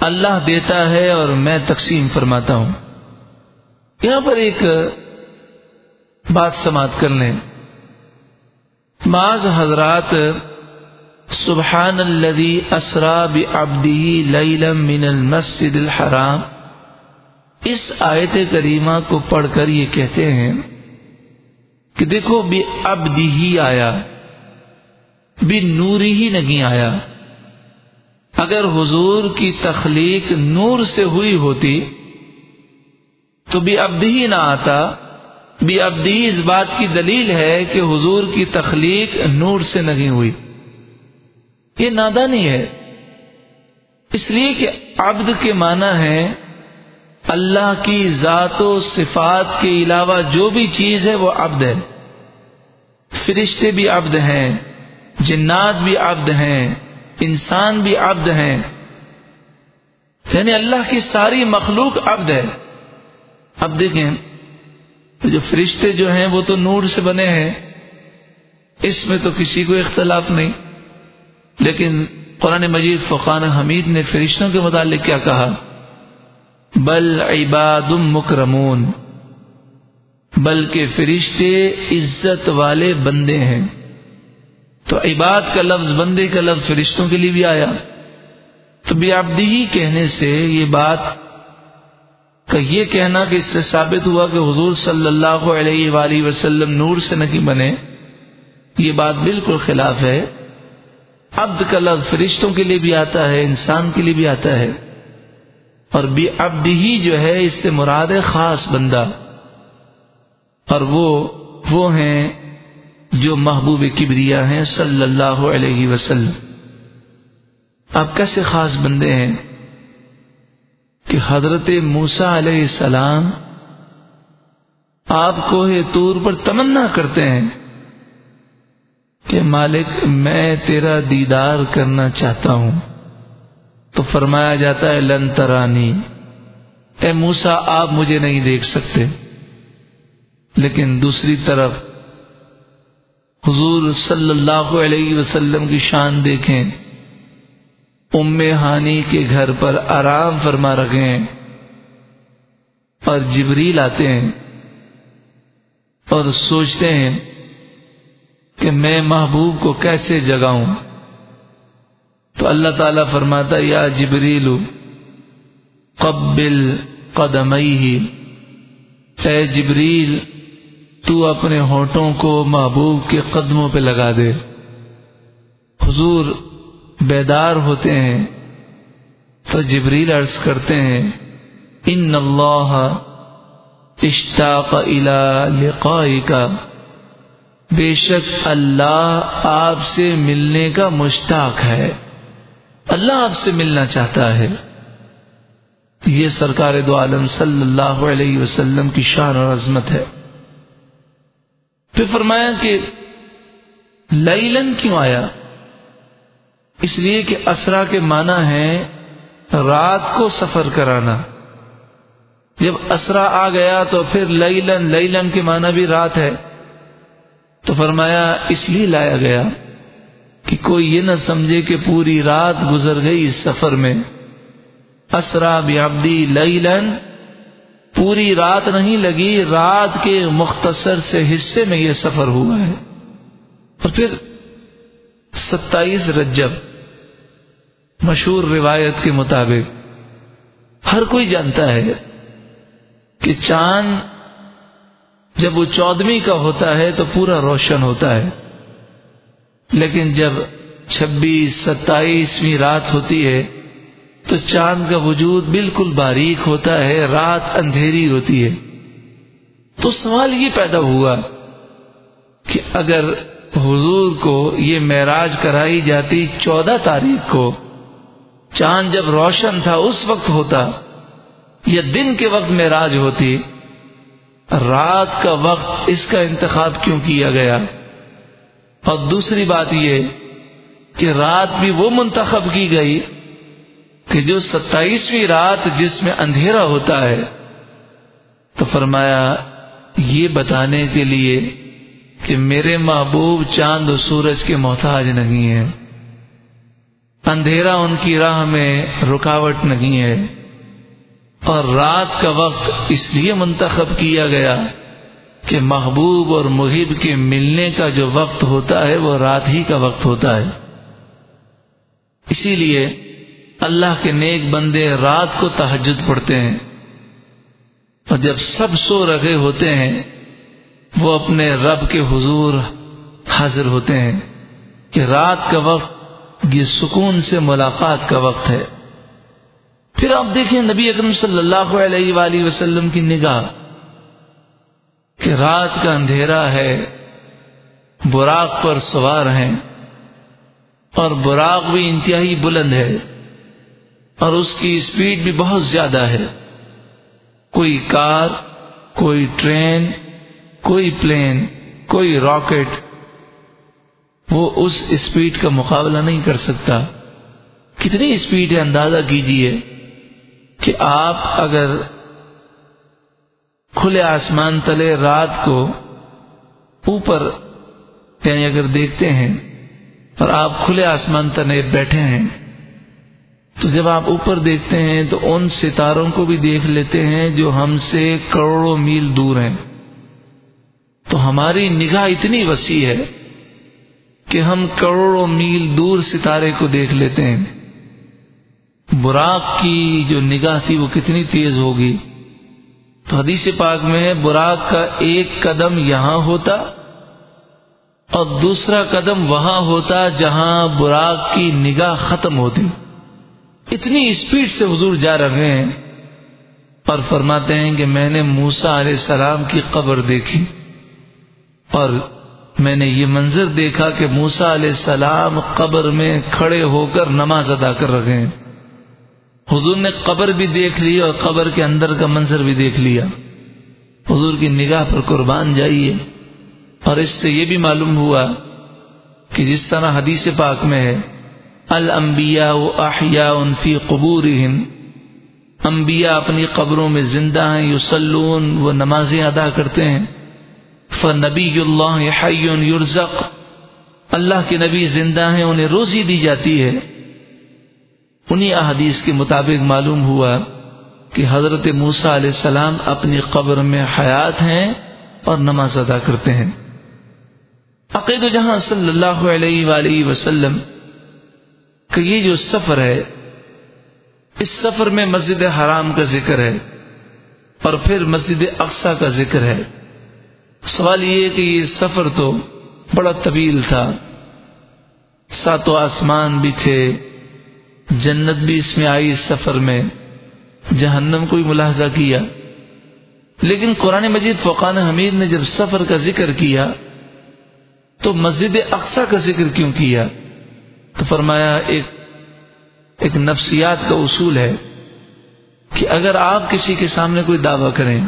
اللہ دیتا ہے اور میں تقسیم فرماتا ہوں۔ یہاں پر ایک بات سماعت کر لیں۔ بعض حضرات سبحان الذي اسرا بعبده ليلا من المسجد الحرام۔ اس آیت کریمہ کو پڑھ کر یہ کہتے ہیں کہ دیکھو بھی ابد ہی آیا بھی نوری ہی نہیں آیا۔ اگر حضور کی تخلیق نور سے ہوئی ہوتی تو بھی ابد ہی نہ آتا۔ بھی ابدی اس بات کی دلیل ہے کہ حضور کی تخلیق نور سے نہیں ہوئی۔ یہ نادانی ہے۔ اس لیے کہ عبد کے معنی ہے اللہ کی ذات و صفات کے علاوہ جو بھی چیز ہے وہ عبد ہے۔ فرشتے بھی عبد ہیں، جنات بھی عبد ہیں، انسان بھی عبد ہیں۔ یعنی اللہ کی ساری مخلوق عبد ہے۔ اب دیکھیں۔ جو فرشتے جو ہیں وہ تو نور سے بنے ہیں، اس میں تو کسی کو اختلاف نہیں۔ لیکن قرآن مجید فقان حمید نے فرشتوں کے متعلق کیا کہا، بل عباد مکرمون، بلکہ فرشتے عزت والے بندے ہیں۔ تو عباد کا لفظ، بندے کا لفظ فرشتوں کے لیے بھی آیا۔ تو بھی ہی کہنے سے یہ بات کا یہ کہنا کہ اس سے ثابت ہوا کہ حضور صلی اللہ علیہ وآلہ وسلم نور سے نہیں بنے، یہ بات بالکل خلاف ہے۔ عبد کا لفظ فرشتوں کے لیے بھی آتا ہے، انسان کے لیے بھی آتا ہے۔ اور بھی عبد ہی جو ہے، اس سے مراد خاص بندہ۔ اور وہ وہ ہیں جو محبوب کبریا ہیں صلی اللہ علیہ وسلم۔ آپ کیسے خاص بندے ہیں؟ کہ حضرت موسا علیہ السلام آپ کو یہ طور پر تمنا کرتے ہیں کہ مالک میں تیرا دیدار کرنا چاہتا ہوں۔ تو فرمایا جاتا ہے، لن ترانی۔ اے موسا آپ مجھے نہیں دیکھ سکتے۔ لیکن دوسری طرف حضور صلی اللہ علیہ وسلم کی شان دیکھیں۔ ام ہانی کے گھر پر آرام فرما رکھے ہیں اور جبریل آتے ہیں اور سوچتے ہیں کہ میں محبوب کو کیسے جگاؤں۔ تو اللہ تعالی فرماتا یا جبریل، قبل قدمئی ہی اے جبریل، تو اپنے ہونٹوں کو محبوب کے قدموں پہ لگا دے۔ حضور بیدار ہوتے ہیں تو جبریل عرض کرتے ہیں، ان اللہ اشتاق الى لقائی کا بے شک اللہ آپ سے ملنے کا مشتاق ہے۔ اللہ آپ سے ملنا چاہتا ہے۔ یہ سرکار دو عالم صلی اللہ علیہ وسلم کی شان اور عظمت ہے۔ پھر فرمایا کہ لیلن کیوں آیا؟ اس لیے کہ اسرا کے معنی ہے رات کو سفر کرانا۔ جب اسرا آ گیا تو پھر لیلن لیلن کے معنی بھی رات ہے۔ تو فرمایا، اس لیے لایا گیا کہ کوئی یہ نہ سمجھے کہ پوری رات گزر گئی اس سفر میں۔ اسرا بیابدی لیلن، پوری رات نہیں لگی، رات کے مختصر سے حصے میں یہ سفر ہوا ہے۔ اور پھر ستائیس رجب مشہور روایت کے مطابق ہر کوئی جانتا ہے کہ چاند جب وہ چودہویں کا ہوتا ہے تو پورا روشن ہوتا ہے، لیکن جب چھبیس، ستائیسویں رات ہوتی ہے تو چاند کا وجود بالکل باریک ہوتا ہے، رات اندھیری ہوتی ہے۔ تو سوال یہ پیدا ہوا کہ اگر حضور کو یہ معراج کرائی جاتی چودہ تاریخ کو چاند جب روشن تھا، اس وقت ہوتا، یا دن کے وقت معراج ہوتی، رات کا وقت اس کا انتخاب کیوں کیا گیا؟ اور دوسری بات یہ کہ رات بھی وہ منتخب کی گئی کہ جو ستائیسویں رات جس میں اندھیرا ہوتا ہے۔ تو فرمایا، یہ بتانے کے لیے کہ میرے محبوب چاند و سورج کے محتاج نہیں ہے اندھیرا ان کی راہ میں رکاوٹ نہیں ہے۔ اور رات کا وقت اس لیے منتخب کیا گیا کہ محبوب اور محب کے ملنے کا جو وقت ہوتا ہے وہ رات ہی کا وقت ہوتا ہے۔ اسی لیے اللہ کے نیک بندے رات کو تحجد پڑھتے ہیں۔ اور جب سب سو رہے ہوتے ہیں، وہ اپنے رب کے حضور حاضر ہوتے ہیں کہ رات کا وقت یہ سکون سے ملاقات کا وقت ہے۔ پھر آپ دیکھیں نبی اکرم صلی اللہ علیہ وآلہ وسلم کی نگاہ کہ رات کا اندھیرا ہے، براق پر سوار ہیں اور براق بھی انتہائی بلند ہے اور اس کی اسپیڈ بھی بہت زیادہ ہے۔ کوئی کار، کوئی ٹرین، کوئی پلین، کوئی راکٹ وہ اس اسپیڈ کا مقابلہ نہیں کر سکتا۔ کتنی اسپیڈ ہے اندازہ کیجیے کہ آپ اگر کھلے آسمان تلے رات کو اوپر یعنی اگر دیکھتے ہیں اور آپ کھلے آسمان تلے بیٹھے ہیں، تو جب آپ اوپر دیکھتے ہیں تو ان ستاروں کو بھی دیکھ لیتے ہیں جو ہم سے کروڑوں میل دور ہیں۔ تو ہماری نگاہ اتنی وسیع ہے کہ ہم کروڑوں میل دور ستارے کو دیکھ لیتے ہیں۔ براق کی جو نگاہ تھی وہ کتنی تیز ہوگی۔ تو حدیث پاک میں براق کا ایک قدم یہاں ہوتا اور دوسرا قدم وہاں ہوتا جہاں براق کی نگاہ ختم ہوتی۔ اتنی اسپیڈ سے حضور جا رہے ہیں اور فرماتے ہیں کہ میں نے موسا علیہ السلام کی قبر دیکھی اور میں نے یہ منظر دیکھا کہ موسا علیہ السلام قبر میں کھڑے ہو کر نماز ادا کر رہے ہیں۔ حضور نے قبر بھی دیکھ لی اور قبر کے اندر کا منظر بھی دیکھ لیا۔ حضور کی نگاہ پر قربان جائیے۔ اور اس سے یہ بھی معلوم ہوا کہ جس طرح حدیث پاک میں ہے، الانبیاء و احیاء فی قبورہم۔ انبیاء اپنی قبروں میں زندہ ہیں یسلون وہ نمازیں ادا کرتے ہیں۔ فنبی اللہ حی یرزق اللہ کے نبی زندہ ہیں، انہیں روزی دی جاتی ہے۔ انہی احادیث کے مطابق معلوم ہوا کہ حضرت موسا علیہ السلام اپنی قبر میں حیات ہیں اور نماز ادا کرتے ہیں۔ عقید جہاں صلی اللہ علیہ وآلہ وسلم کہ یہ جو سفر ہے، اس سفر میں مسجد حرام کا ذکر ہے اور پھر مسجد اقسا کا ذکر ہے۔ سوال یہ کہ یہ سفر تو بڑا طویل تھا۔ ساتوں آسمان بھی تھے، جنت بھی اس میں آئی اس سفر میں۔ جہنم کو بھی ملاحظہ کیا۔ لیکن قرآن مجید فقان حمید نے جب سفر کا ذکر کیا، تو مسجد اقسا کا ذکر کیوں کیا؟ تو فرمایا، ایک ایک نفسیات کا اصول ہے کہ اگر آپ کسی کے سامنے کوئی دعوی کریں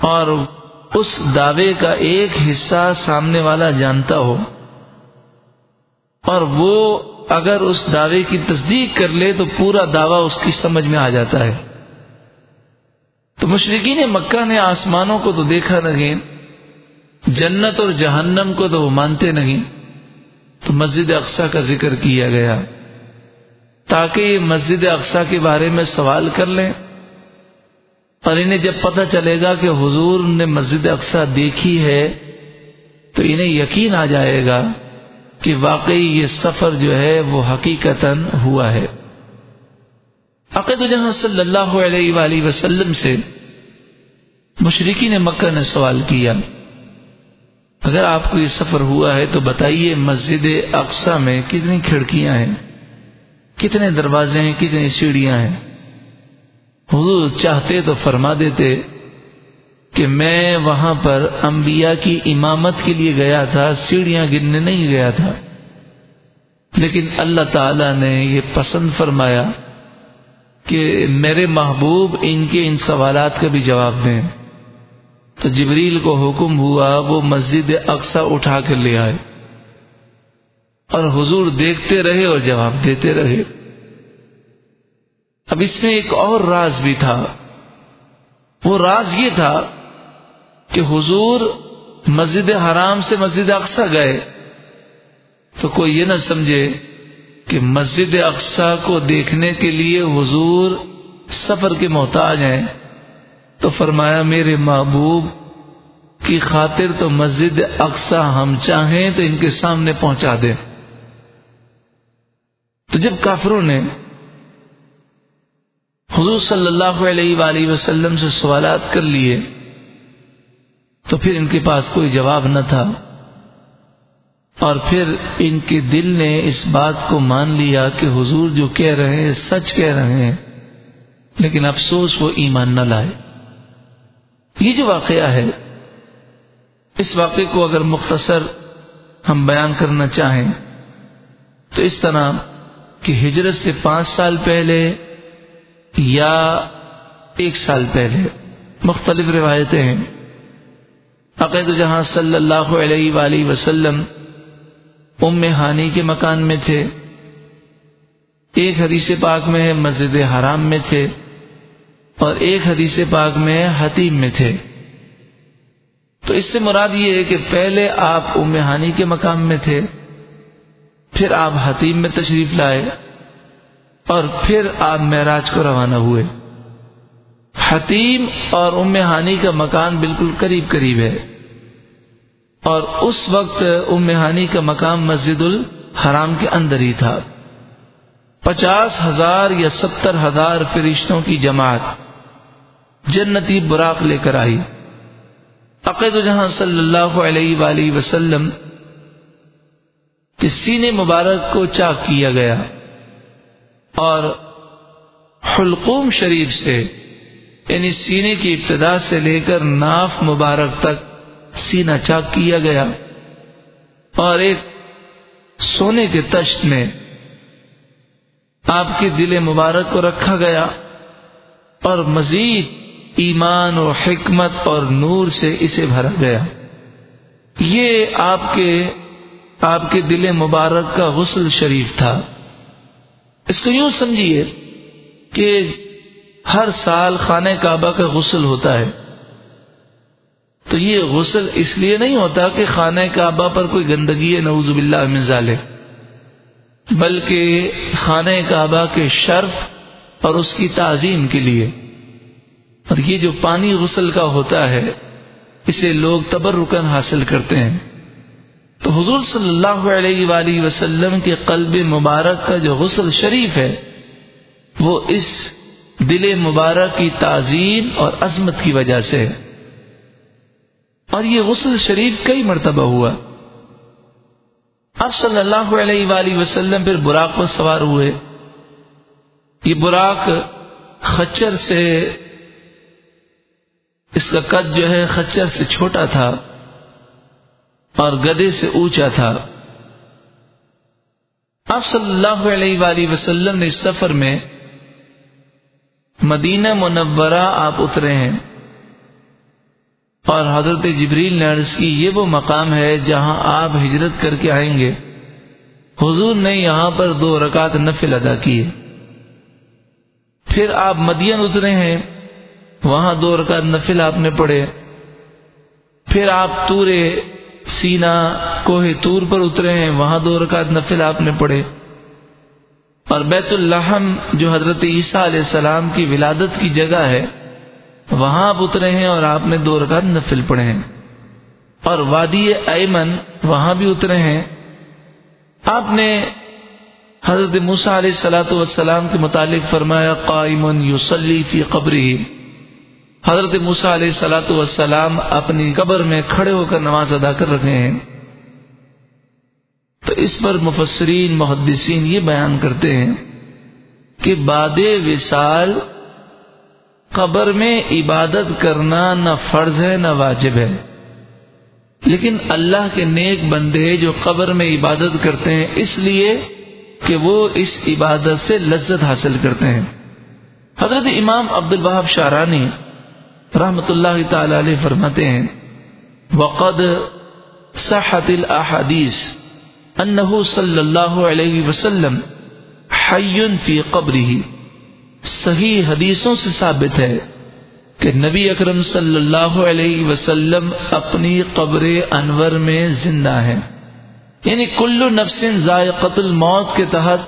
اور اس دعوے کا ایک حصہ سامنے والا جانتا ہو۔ اور وہ اگر اس دعوے کی تصدیق کر لے تو پورا دعویٰ اس کی سمجھ میں آ جاتا ہے۔ تو مشرقین مکہ نے آسمانوں کو تو دیکھا نہیں، جنت اور جہنم کو تو وہ مانتے نہیں۔ تو مسجد اقسا کا ذکر کیا گیا۔ تاکہ یہ مسجد اقسا کے بارے میں سوال کر لیں۔ اور انہیں جب پتہ چلے گا کہ حضور نے مسجد اقسا دیکھی ہے، تو انہیں یقین آ جائے گا کہ واقعی یہ سفر جو ہے وہ حقیقت ہوا ہے۔ عقید جہاں صلی اللہ علیہ وآلہ وسلم سے مشرقی نے مکہ نے سوال کیا، اگر آپ کو یہ سفر ہوا ہے تو بتائیے مسجد اقسا میں کتنی کھڑکیاں ہیں، کتنے دروازے ہیں، کتنی سیڑھیاں ہیں؟ حضور چاہتے تو فرما دیتے کہ میں وہاں پر انبیاء کی امامت کے لیے گیا تھا، سیڑھیاں گرنے نہیں گیا تھا۔ لیکن اللہ تعالی نے یہ پسند فرمایا کہ میرے محبوب ان کے ان سوالات کا بھی جواب دیں۔ تو جبریل کو حکم ہوا، وہ مسجد اقسا اٹھا کر لے آئے۔ اور حضور دیکھتے رہے اور جواب دیتے رہے۔ اب اس میں ایک اور راز بھی تھا۔ وہ راز یہ تھا کہ حضور مسجد حرام سے مسجد اقسا گئے۔ تو کوئی یہ نہ سمجھے کہ مسجد اقسا کو دیکھنے کے لیے حضور سفر کے محتاج ہیں۔ تو فرمایا، میرے محبوب، کی خاطر تو مسجد اقسا ہم چاہیں تو ان کے سامنے پہنچا دیں۔ تو جب کافروں نے حضور صلی اللہ علیہ وآلہ وسلم سے سوالات کر لیے تو پھر ان کے پاس کوئی جواب نہ تھا اور پھر ان کے دل نے اس بات کو مان لیا کہ حضور جو کہہ رہے ہیں سچ کہہ رہے ہیں، لیکن افسوس وہ ایمان نہ لائے۔ یہ جو واقعہ ہے، اس واقعے کو اگر مختصر ہم بیان کرنا چاہیں تو اس طرح کہ ہجرت سے پانچ سال پہلے یا ایک سال پہلے مختلف روایتیں ہیں۔ عقید جہاں صلی اللہ علیہ وآلہ وسلم ام ہانی کے مکان میں تھے۔ ایک حدیث پاک میں مسجد حرام میں تھے اور ایک حدیث پاک میں حتیم میں تھے۔ تو اس سے مراد یہ ہے کہ پہلے آپ ام ہانی کے مقام میں تھے، پھر آپ حتیم میں تشریف لائے۔ اور پھر آپ معراج کو روانہ ہوئے۔ حتیم اور ام ہانی کا مکان بالکل قریب قریب ہے۔ اور اس وقت ام ہانی کا مقام مسجد الحرام کے اندر ہی تھا۔ پچاس ہزار یا ستر ہزار فرشتوں کی جماعت جنتی براق لے کر آئی۔ عقید جہاں صلی اللہ علیہ وآلہ وسلم کے سینے مبارک کو چاک کیا گیا۔ اور حلقوم شریف سے یعنی سینے کی ابتدا سے لے کر ناف مبارک تک سینہ چاک کیا گیا۔ اور ایک سونے کے تشت میں آپ کے دل مبارک کو رکھا گیا۔ اور مزید ایمان و حکمت اور نور سے اسے بھرا گیا۔ یہ آپ کے آپ کے دل مبارک کا غسل شریف تھا۔ اس کو یوں سمجھیے کہ ہر سال خانہ کعبہ کا غسل ہوتا ہے۔ تو یہ غسل اس لیے نہیں ہوتا کہ خانہ کعبہ پر کوئی گندگی ہے، نعوذ باللہ من ظالم بلکہ خانہ کعبہ کے شرف اور اس کی تعظیم کے لیے۔ اور یہ جو پانی غسل کا ہوتا ہے، اسے لوگ تبرکن حاصل کرتے ہیں۔ تو حضور صلی اللہ علیہ وآلہ وسلم کے قلب مبارک کا جو غسل شریف ہے، وہ اس دل مبارک کی تعظیم اور عظمت کی وجہ سے ہے۔ اور یہ غسل شریف کئی مرتبہ ہوا۔ اب صلی اللہ علیہ وآلہ وسلم پھر براق پر سوار ہوئے۔ یہ براق خچر سے، اس کا قد جو ہے خچر سے چھوٹا تھا۔ اور گدے سے اونچا تھا۔ آپ صلی اللہ علیہ وآلہ وسلم نے اس سفر میں مدینہ منورہ آپ اترے ہیں۔ اور حضرت جبریل نے عرض کی، یہ وہ مقام ہے جہاں آپ ہجرت کر کے آئیں گے۔ حضور نے یہاں پر دو رکعت نفل ادا کیے۔ پھر آپ مدین اترے ہیں، وہاں دو رکعت نفل آپ نے پڑھے۔ پھر آپ تورے سینا کوہ تور پر اترے ہیں، وہاں دو رکعت نفل آپ نے پڑھے۔ اور بیت الحم جو حضرت عیسیٰ علیہ السلام کی ولادت کی جگہ ہے، وہاں آپ اترے ہیں اور آپ نے دو رکعت نفل پڑھے ہیں۔ اور وادی ایمن وہاں بھی اترے ہیں۔ آپ نے حضرت موسا علیہ سلاۃ والسلام کے متعلق فرمایا قائمن یوسلی فی قبری حضرت موسا علیہ سلاۃ والسلام اپنی قبر میں کھڑے ہو کر نماز ادا کر رکھے ہیں۔ تو اس پر مفسرین، محدثین یہ بیان کرتے ہیں کہ باد وصال قبر میں عبادت کرنا نہ فرض ہے، نہ واجب ہے۔ لیکن اللہ کے نیک بندے جو قبر میں عبادت کرتے ہیں، اس لیے کہ وہ اس عبادت سے لذت حاصل کرتے ہیں۔ حضرت امام عبد البہب شارانی رحمت اللہ تعالی علیہ فرماتے ہیں، وقد صحت الاحادیث انه صلی اللہ علیہ وسلم حی فی قبره۔ صحیح حدیثوں سے ثابت ہے کہ نبی اکرم صلی اللہ علیہ وسلم اپنی قبر انور میں زندہ ہے یعنی کل نفس ذائقت الموت کے تحت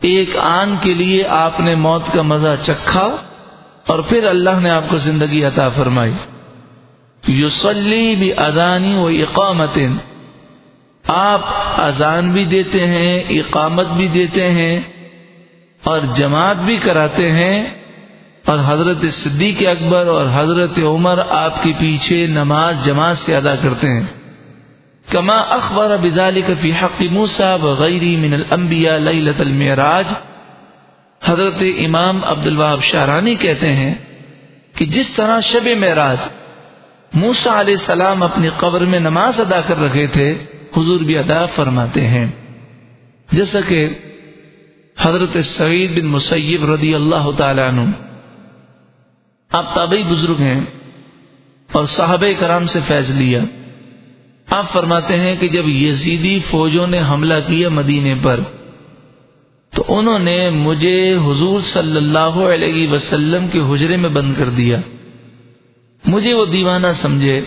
ایک آن کے لیے آپ نے موت کا مزہ چکھا۔ اور پھر اللہ نے آپ کو زندگی عطا فرمائی۔ یوسلی بھی ادانی و اقامت۔ آپ اذان بھی دیتے ہیں، اقامت بھی دیتے ہیں اور جماعت بھی کراتے ہیں اور حضرت صدیق اکبر اور حضرت عمر آپ کے پیچھے نماز جماعت سے ادا کرتے ہیں۔ کما اخبار بزال فی حق موسا وغیری من الانبیاء لیلت المعراج۔ حضرت امام عبد الوہاب شارانی کہتے ہیں کہ جس طرح شب معراج موسا علیہ السلام اپنی قبر میں نماز ادا کر رکھے تھے، حضور بھی ادا فرماتے ہیں۔ جیسا کہ حضرت سعید بن مسیب رضی اللہ تعالیٰ عنہ، آپ تابعی بزرگ ہیں اور صحابہ کرام سے فیض لیا۔ آپ فرماتے ہیں کہ جب یزیدی فوجوں نے حملہ کیا مدینے پر تو انہوں نے مجھے حضور صلی اللہ علیہ وسلم کے حجرے میں بند کر دیا۔ مجھے وہ دیوانہ سمجھے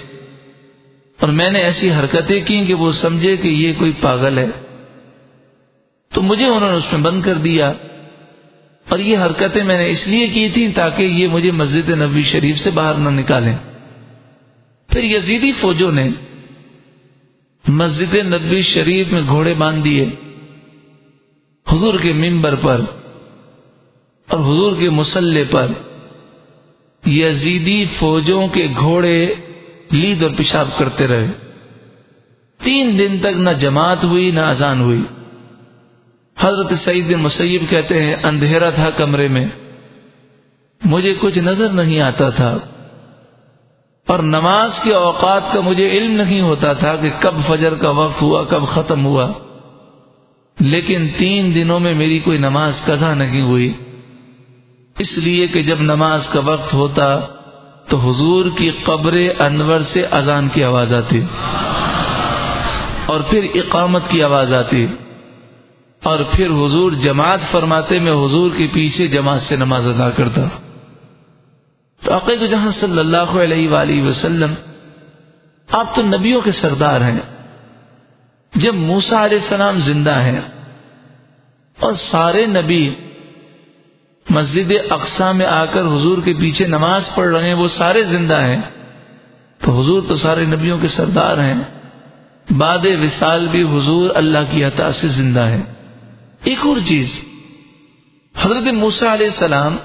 اور میں نے ایسی حرکتیں کی کہ وہ سمجھے کہ یہ کوئی پاگل ہے۔ تو مجھے انہوں نے اس میں بند کر دیا اور یہ حرکتیں میں نے اس لیے کی تھیں تاکہ یہ مجھے مسجد نبی شریف سے باہر نہ نکالیں۔ پھر یزیدی فوجوں نے مسجد نبی شریف میں گھوڑے باندھ دیے۔ حضور کے ممبر پر اور حضور کے مسلح پر یزیدی فوجوں کے گھوڑے لید اور پیشاب کرتے رہے۔ تین دن تک نہ جماعت ہوئی، نہ اذان ہوئی۔ حضرت سعید مسیب کہتے ہیں، اندھیرا تھا کمرے میں۔ مجھے کچھ نظر نہیں آتا تھا۔ اور نماز کے اوقات کا مجھے علم نہیں ہوتا تھا کہ کب فجر کا وقت ہوا، کب ختم ہوا۔ لیکن تین دنوں میں میری کوئی نماز قضا نہیں ہوئی۔ اس لیے کہ جب نماز کا وقت ہوتا تو حضور کی قبر انور سے اذان کی آواز آتی اور پھر اقامت کی آواز آتی اور پھر حضور جماعت فرماتے میں حضور کے پیچھے جماعت سے نماز ادا کرتا۔ تو عقید جہاں صلی اللہ علیہ وآلہ وسلم، آپ تو نبیوں کے سردار ہیں۔ جب موسا علیہ السلام زندہ ہیں اور سارے نبی مسجد اقسا میں آ کر حضور کے پیچھے نماز پڑھ رہے ہیں، وہ سارے زندہ ہیں۔ تو حضور تو سارے نبیوں کے سردار ہیں۔ باد وصال بھی حضور اللہ کی عطا سے زندہ ہے ایک اور چیز، حضرت موسا علیہ السلام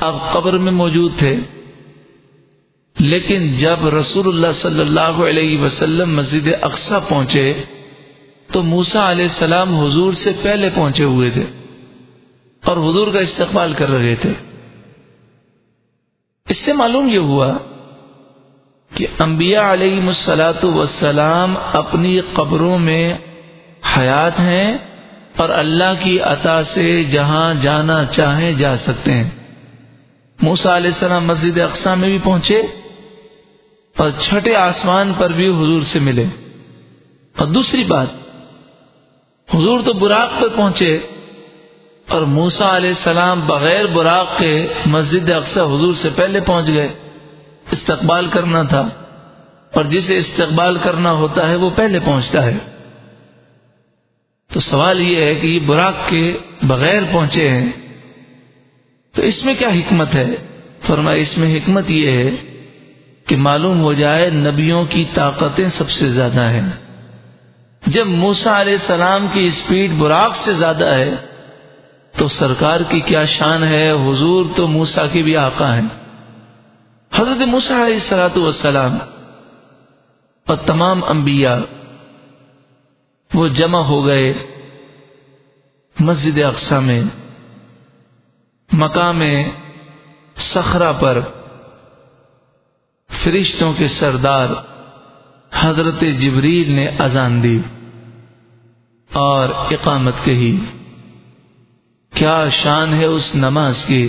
اب قبر میں موجود تھے۔ لیکن جب رسول اللہ صلی اللہ علیہ وسلم مسجد اقسا پہنچے، تو موسا علیہ السلام حضور سے پہلے پہنچے ہوئے تھے اور حضور کا استقبال کر رہے تھے۔ اس سے معلوم یہ ہوا کہ انبیاء علیہ مسلاط وسلام اپنی قبروں میں حیات ہیں اور اللہ کی عطا سے جہاں جانا چاہیں جا سکتے ہیں۔ موسا علیہ السلام مسجد اقسا میں بھی پہنچے اور چھٹے آسمان پر بھی حضور سے ملے۔ اور دوسری بات، حضور تو براق پر پہنچے اور موسا علیہ السلام بغیر براق کے مسجد اقسا حضور سے پہلے پہنچ گئے۔ استقبال کرنا تھا اور جسے استقبال کرنا ہوتا ہے وہ پہلے پہنچتا ہے۔ تو سوال یہ ہے کہ یہ براق کے بغیر پہنچے ہیں تو اس میں کیا حکمت ہے؟ فرمایا، اس میں حکمت یہ ہے کہ معلوم ہو جائے نبیوں کی طاقتیں سب سے زیادہ ہیں۔ جب موسا علیہ السلام کی اسپیڈ براق سے زیادہ ہے، تو سرکار کی کیا شان ہے، حضور تو موسا کی بھی آقا ہیں۔ حضرت موسا علیہ سلاۃ والسلام اور تمام انبیاء وہ جمع ہو گئے مسجد اقسا میں، مقام سخرا پر۔ فرشتوں کے سردار حضرت جبریل نے اذان دی اور اقامت کہی کیا شان ہے اس نماز کی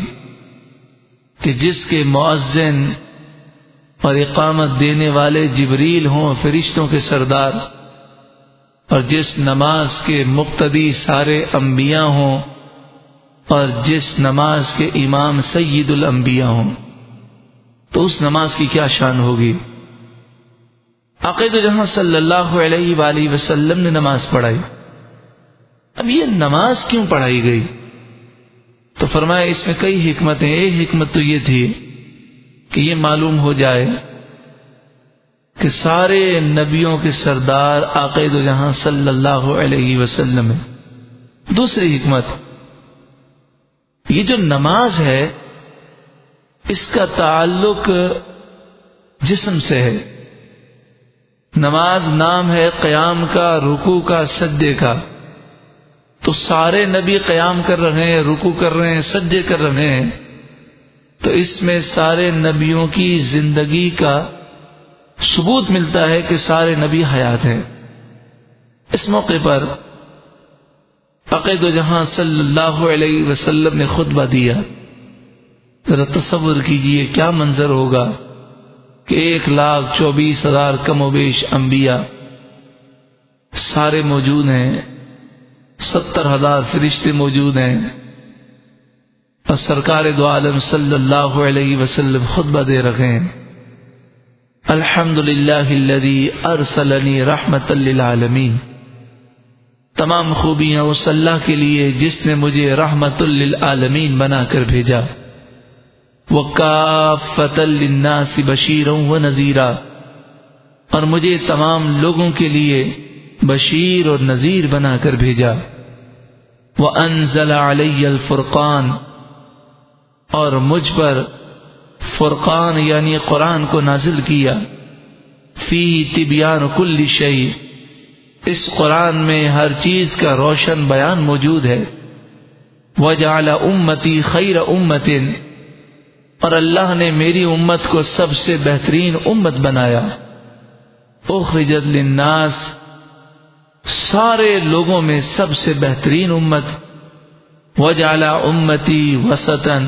کہ جس کے معذن اور اقامت دینے والے جبریل ہوں، فرشتوں کے سردار، اور جس نماز کے مقتدی سارے انبیاء ہوں، اور جس نماز کے امام سید الانبیاء ہوں۔ تو اس نماز کی کیا شان ہوگی؟ عقید جہاں صلی اللہ علیہ وآلہ وسلم نے نماز پڑھائی۔ اب یہ نماز کیوں پڑھائی گئی؟ تو فرمایا، اس میں کئی حکمتیں، ایک حکمت تو یہ تھی کہ یہ معلوم ہو جائے کہ سارے نبیوں کے سردار عقید جہاں صلی اللہ علیہ وسلم دوسری حکمت، یہ جو نماز ہے اس کا تعلق جسم سے ہے۔ نماز نام ہے قیام کا رکو کا، سجدے کا۔ تو سارے نبی قیام کر رہے ہیں رکو کر رہے ہیں، سجدے کر رہے ہیں۔ تو اس میں سارے نبیوں کی زندگی کا ثبوت ملتا ہے کہ سارے نبی حیات ہیں۔ اس موقع پر عقید و جہاں صلی اللہ علیہ وسلم نے خطبہ دیا۔ ذرا تصور کیجیے کیا منظر ہوگا کہ ایک لاکھ چوبیس ہزار کم و بیش انبیاء سارے موجود ہیں، ستر ہزار فرشتے موجود ہیں اور سرکار دو عالم صلی اللہ علیہ وسلم خطبہ دے رکھے ہیں۔ الحمد للہ ارسلنی رحمت للعالمین۔ تمام خوبیاں اس اللہ کے لیے جس نے مجھے رحمت للعالمین بنا کر بھیجا۔ وہ کافت الناس بشیروں و نذیرہ اور مجھے تمام لوگوں کے لیے بشیر اور نذیر بنا کر بھیجا۔ وہ انزل علی الفرقان۔ اور مجھ پر فرقان یعنی قرآن کو نازل کیا۔ فی طبیان کل شعی اس قرآن میں ہر چیز کا روشن بیان موجود ہے۔ وجعل امتی خیر امتن۔ اور اللہ نے میری امت کو سب سے بہترین امت بنایا۔ اخرجت للناس۔ سارے لوگوں میں سب سے بہترین امت۔ وجعل امتی وسطن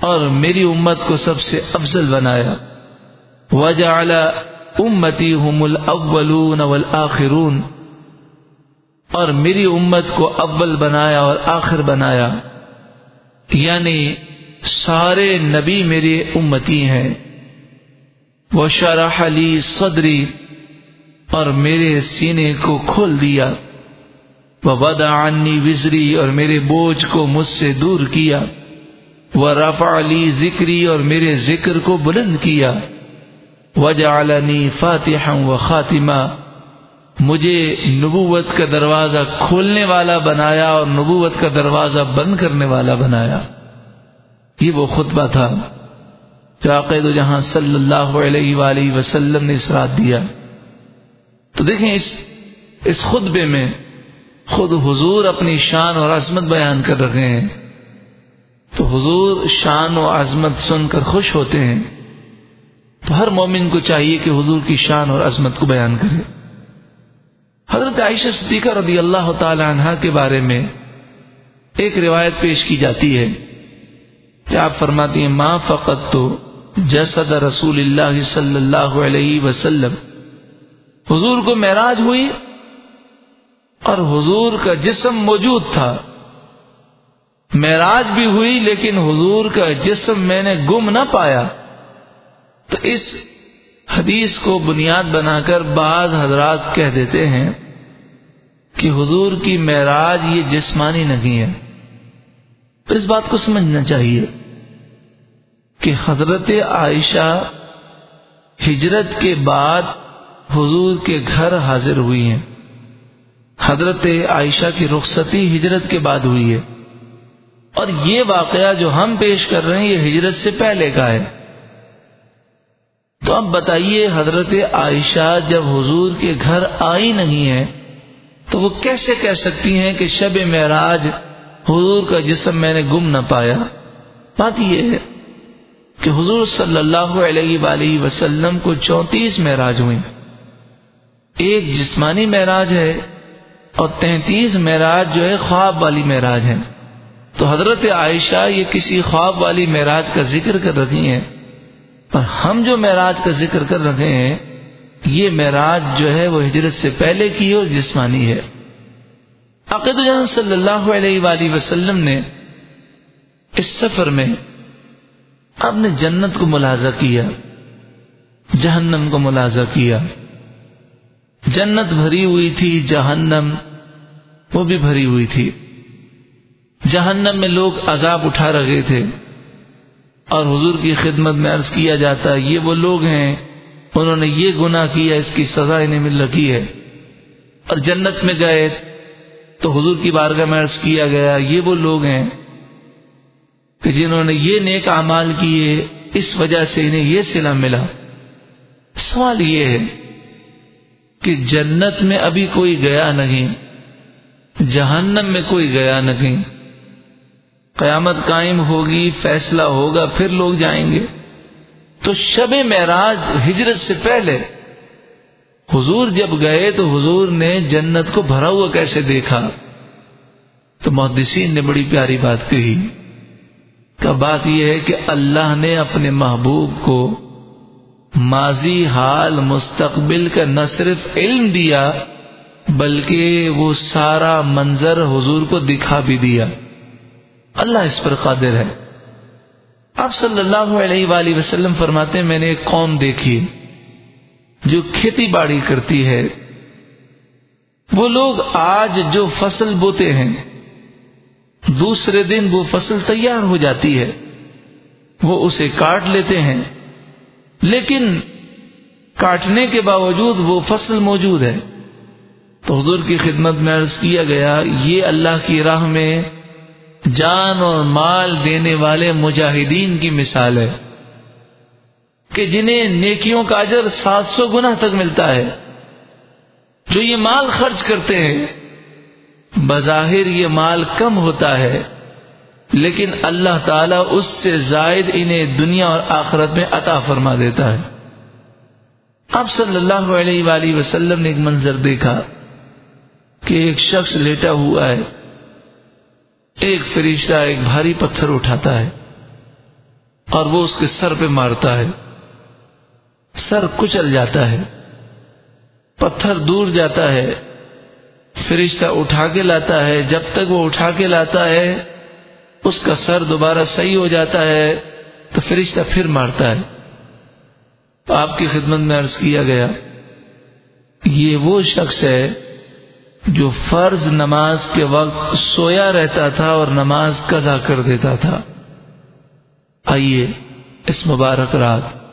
اور میری امت کو سب سے افضل بنایا۔ وجعل امتی ہم الاولون والآخرون۔ اور میری امت کو اول بنایا اور آخر بنایا۔ یعنی سارے نبی میری امتی ہیں۔ وہ شرح علی صدری اور میرے سینے کو کھول دیا۔ وہ ودا عنی وزری اور میرے بوجھ کو مجھ سے دور کیا۔ وہ رفع علی ذکری اور میرے ذکر کو بلند کیا۔ وجعلنی فاتحا و خاتمہ مجھے نبوت کا دروازہ کھولنے والا بنایا اور نبوت کا دروازہ بند کرنے والا بنایا۔ یہ وہ خطبہ تھا جو عقید جہاں صلی اللہ علیہ وآلہ وسلم نے اسرات دیا۔ تو دیکھیں اس اس خطبے میں خود حضور اپنی شان اور عظمت بیان کر رہے ہیں۔ تو حضور شان و عظمت سن کر خوش ہوتے ہیں۔ تو ہر مومن کو چاہیے کہ حضور کی شان اور عظمت کو بیان کرے۔ حضرت عائشہ صدیقہ رضی اللہ تعالی عنہ کے بارے میں ایک روایت پیش کی جاتی ہے۔ کہ آپ فرماتی ہیں ماں فقط تو جسد رسول اللہ صلی اللہ علیہ وسلم۔ حضور کو معراج ہوئی اور حضور کا جسم موجود تھا۔ معراج بھی ہوئی لیکن حضور کا جسم میں نے گم نہ پایا۔ تو اس حدیث کو بنیاد بنا کر بعض حضرات کہہ دیتے ہیں کہ حضور کی معراج یہ جسمانی نہیں ہے۔ تو اس بات کو سمجھنا چاہیے کہ حضرت عائشہ ہجرت کے بعد حضور کے گھر حاضر ہوئی ہیں۔ حضرت عائشہ کی رخصتی ہجرت کے بعد ہوئی ہے۔ اور یہ واقعہ جو ہم پیش کر رہے ہیں، یہ ہجرت سے پہلے کا ہے۔ تو اب بتائیے، حضرت عائشہ جب حضور کے گھر آئی نہیں ہے تو وہ کیسے کہہ سکتی ہیں کہ شب معراج حضور کا جسم میں نے گم نہ پایا۔ بات یہ ہے کہ حضور صلی اللہ علیہ وآلہ وسلم کو چونتیس معراج ہوئے۔ ایک جسمانی معراج ہے اور تینتیس معراج جو ہے خواب والی معراج ہے تو حضرت عائشہ یہ کسی خواب والی معراج کا ذکر کر رہی ہیں۔ اور ہم جو معراج کا ذکر کر رہے ہیں، یہ معراج جو ہے وہ ہجرت سے پہلے کی اور جسمانی ہے۔ عقید صلی اللہ علیہ وآلہ وسلم نے اس سفر میں اپنے جنت کو ملازہ کیا، جہنم کو ملازہ کیا۔ جنت بھری ہوئی تھی، جہنم وہ بھی بھری ہوئی تھی۔ جہنم میں لوگ عذاب اٹھا رہے تھے۔ اور حضور کی خدمت میں عرض کیا جاتا، یہ وہ لوگ ہیں، انہوں نے یہ گناہ کیا، اس کی سزا انہیں مل رکھی ہے۔ اور جنت میں گئے تو حضور کی بارگاہ میں عرض کیا گیا، یہ وہ لوگ ہیں کہ جنہوں نے یہ نیک اعمال کیے، اس وجہ سے انہیں یہ سلا ملا۔ سوال یہ ہے کہ جنت میں ابھی کوئی گیا نہیں، جہنم میں کوئی گیا نہیں۔ قیامت قائم ہوگی، فیصلہ ہوگا، پھر لوگ جائیں گے۔ تو شب معراج، ہجرت سے پہلے حضور جب گئے تو حضور نے جنت کو بھرا ہوا کیسے دیکھا؟ تو محدثین نے بڑی پیاری بات کہی۔ کا بات یہ ہے کہ اللہ نے اپنے محبوب کو ماضی حال مستقبل کا نہ صرف علم دیا، بلکہ وہ سارا منظر حضور کو دکھا بھی دیا۔ اللہ اس پر قادر ہے۔ آپ صلی اللہ علیہ وآلہ وسلم فرماتے ہیں، میں نے ایک قوم دیکھی۔ جو کھیتی باڑی کرتی ہے، وہ لوگ آج جو فصل بوتے ہیں، دوسرے دن وہ فصل تیار ہو جاتی ہے، وہ اسے کاٹ لیتے ہیں۔ لیکن کاٹنے کے باوجود وہ فصل موجود ہے۔ تو حضور کی خدمت میں عرض کیا گیا، یہ اللہ کی راہ میں جان اور مال دینے والے مجاہدین کی مثال ہے۔ کہ جنہیں نیکیوں کا اجر سات سو گنا تک ملتا ہے، جو یہ مال خرچ کرتے ہیں، بظاہر یہ مال کم ہوتا ہے، لیکن اللہ تعالیٰ اس سے زائد انہیں دنیا اور آخرت میں عطا فرما دیتا ہے۔ آپ صلی اللہ علیہ وآلہ وسلم نے ایک منظر دیکھا کہ ایک شخص لیٹا ہوا ہے۔ ایک فرشتہ ایک بھاری پتھر اٹھاتا ہے اور وہ اس کے سر پہ مارتا ہے۔ سر کچل جاتا ہے، پتھر دور جاتا ہے، فرشتہ اٹھا کے لاتا ہے، جب تک وہ اٹھا کے لاتا ہے، اس کا سر دوبارہ صحیح ہو جاتا ہے، تو فرشتہ پھر مارتا ہے۔ تو آپ کی خدمت میں عرض کیا گیا، یہ وہ شخص ہے جو فرض نماز کے وقت سویا رہتا تھا اور نماز قضا کر دیتا تھا۔ آئیے اس مبارک رات۔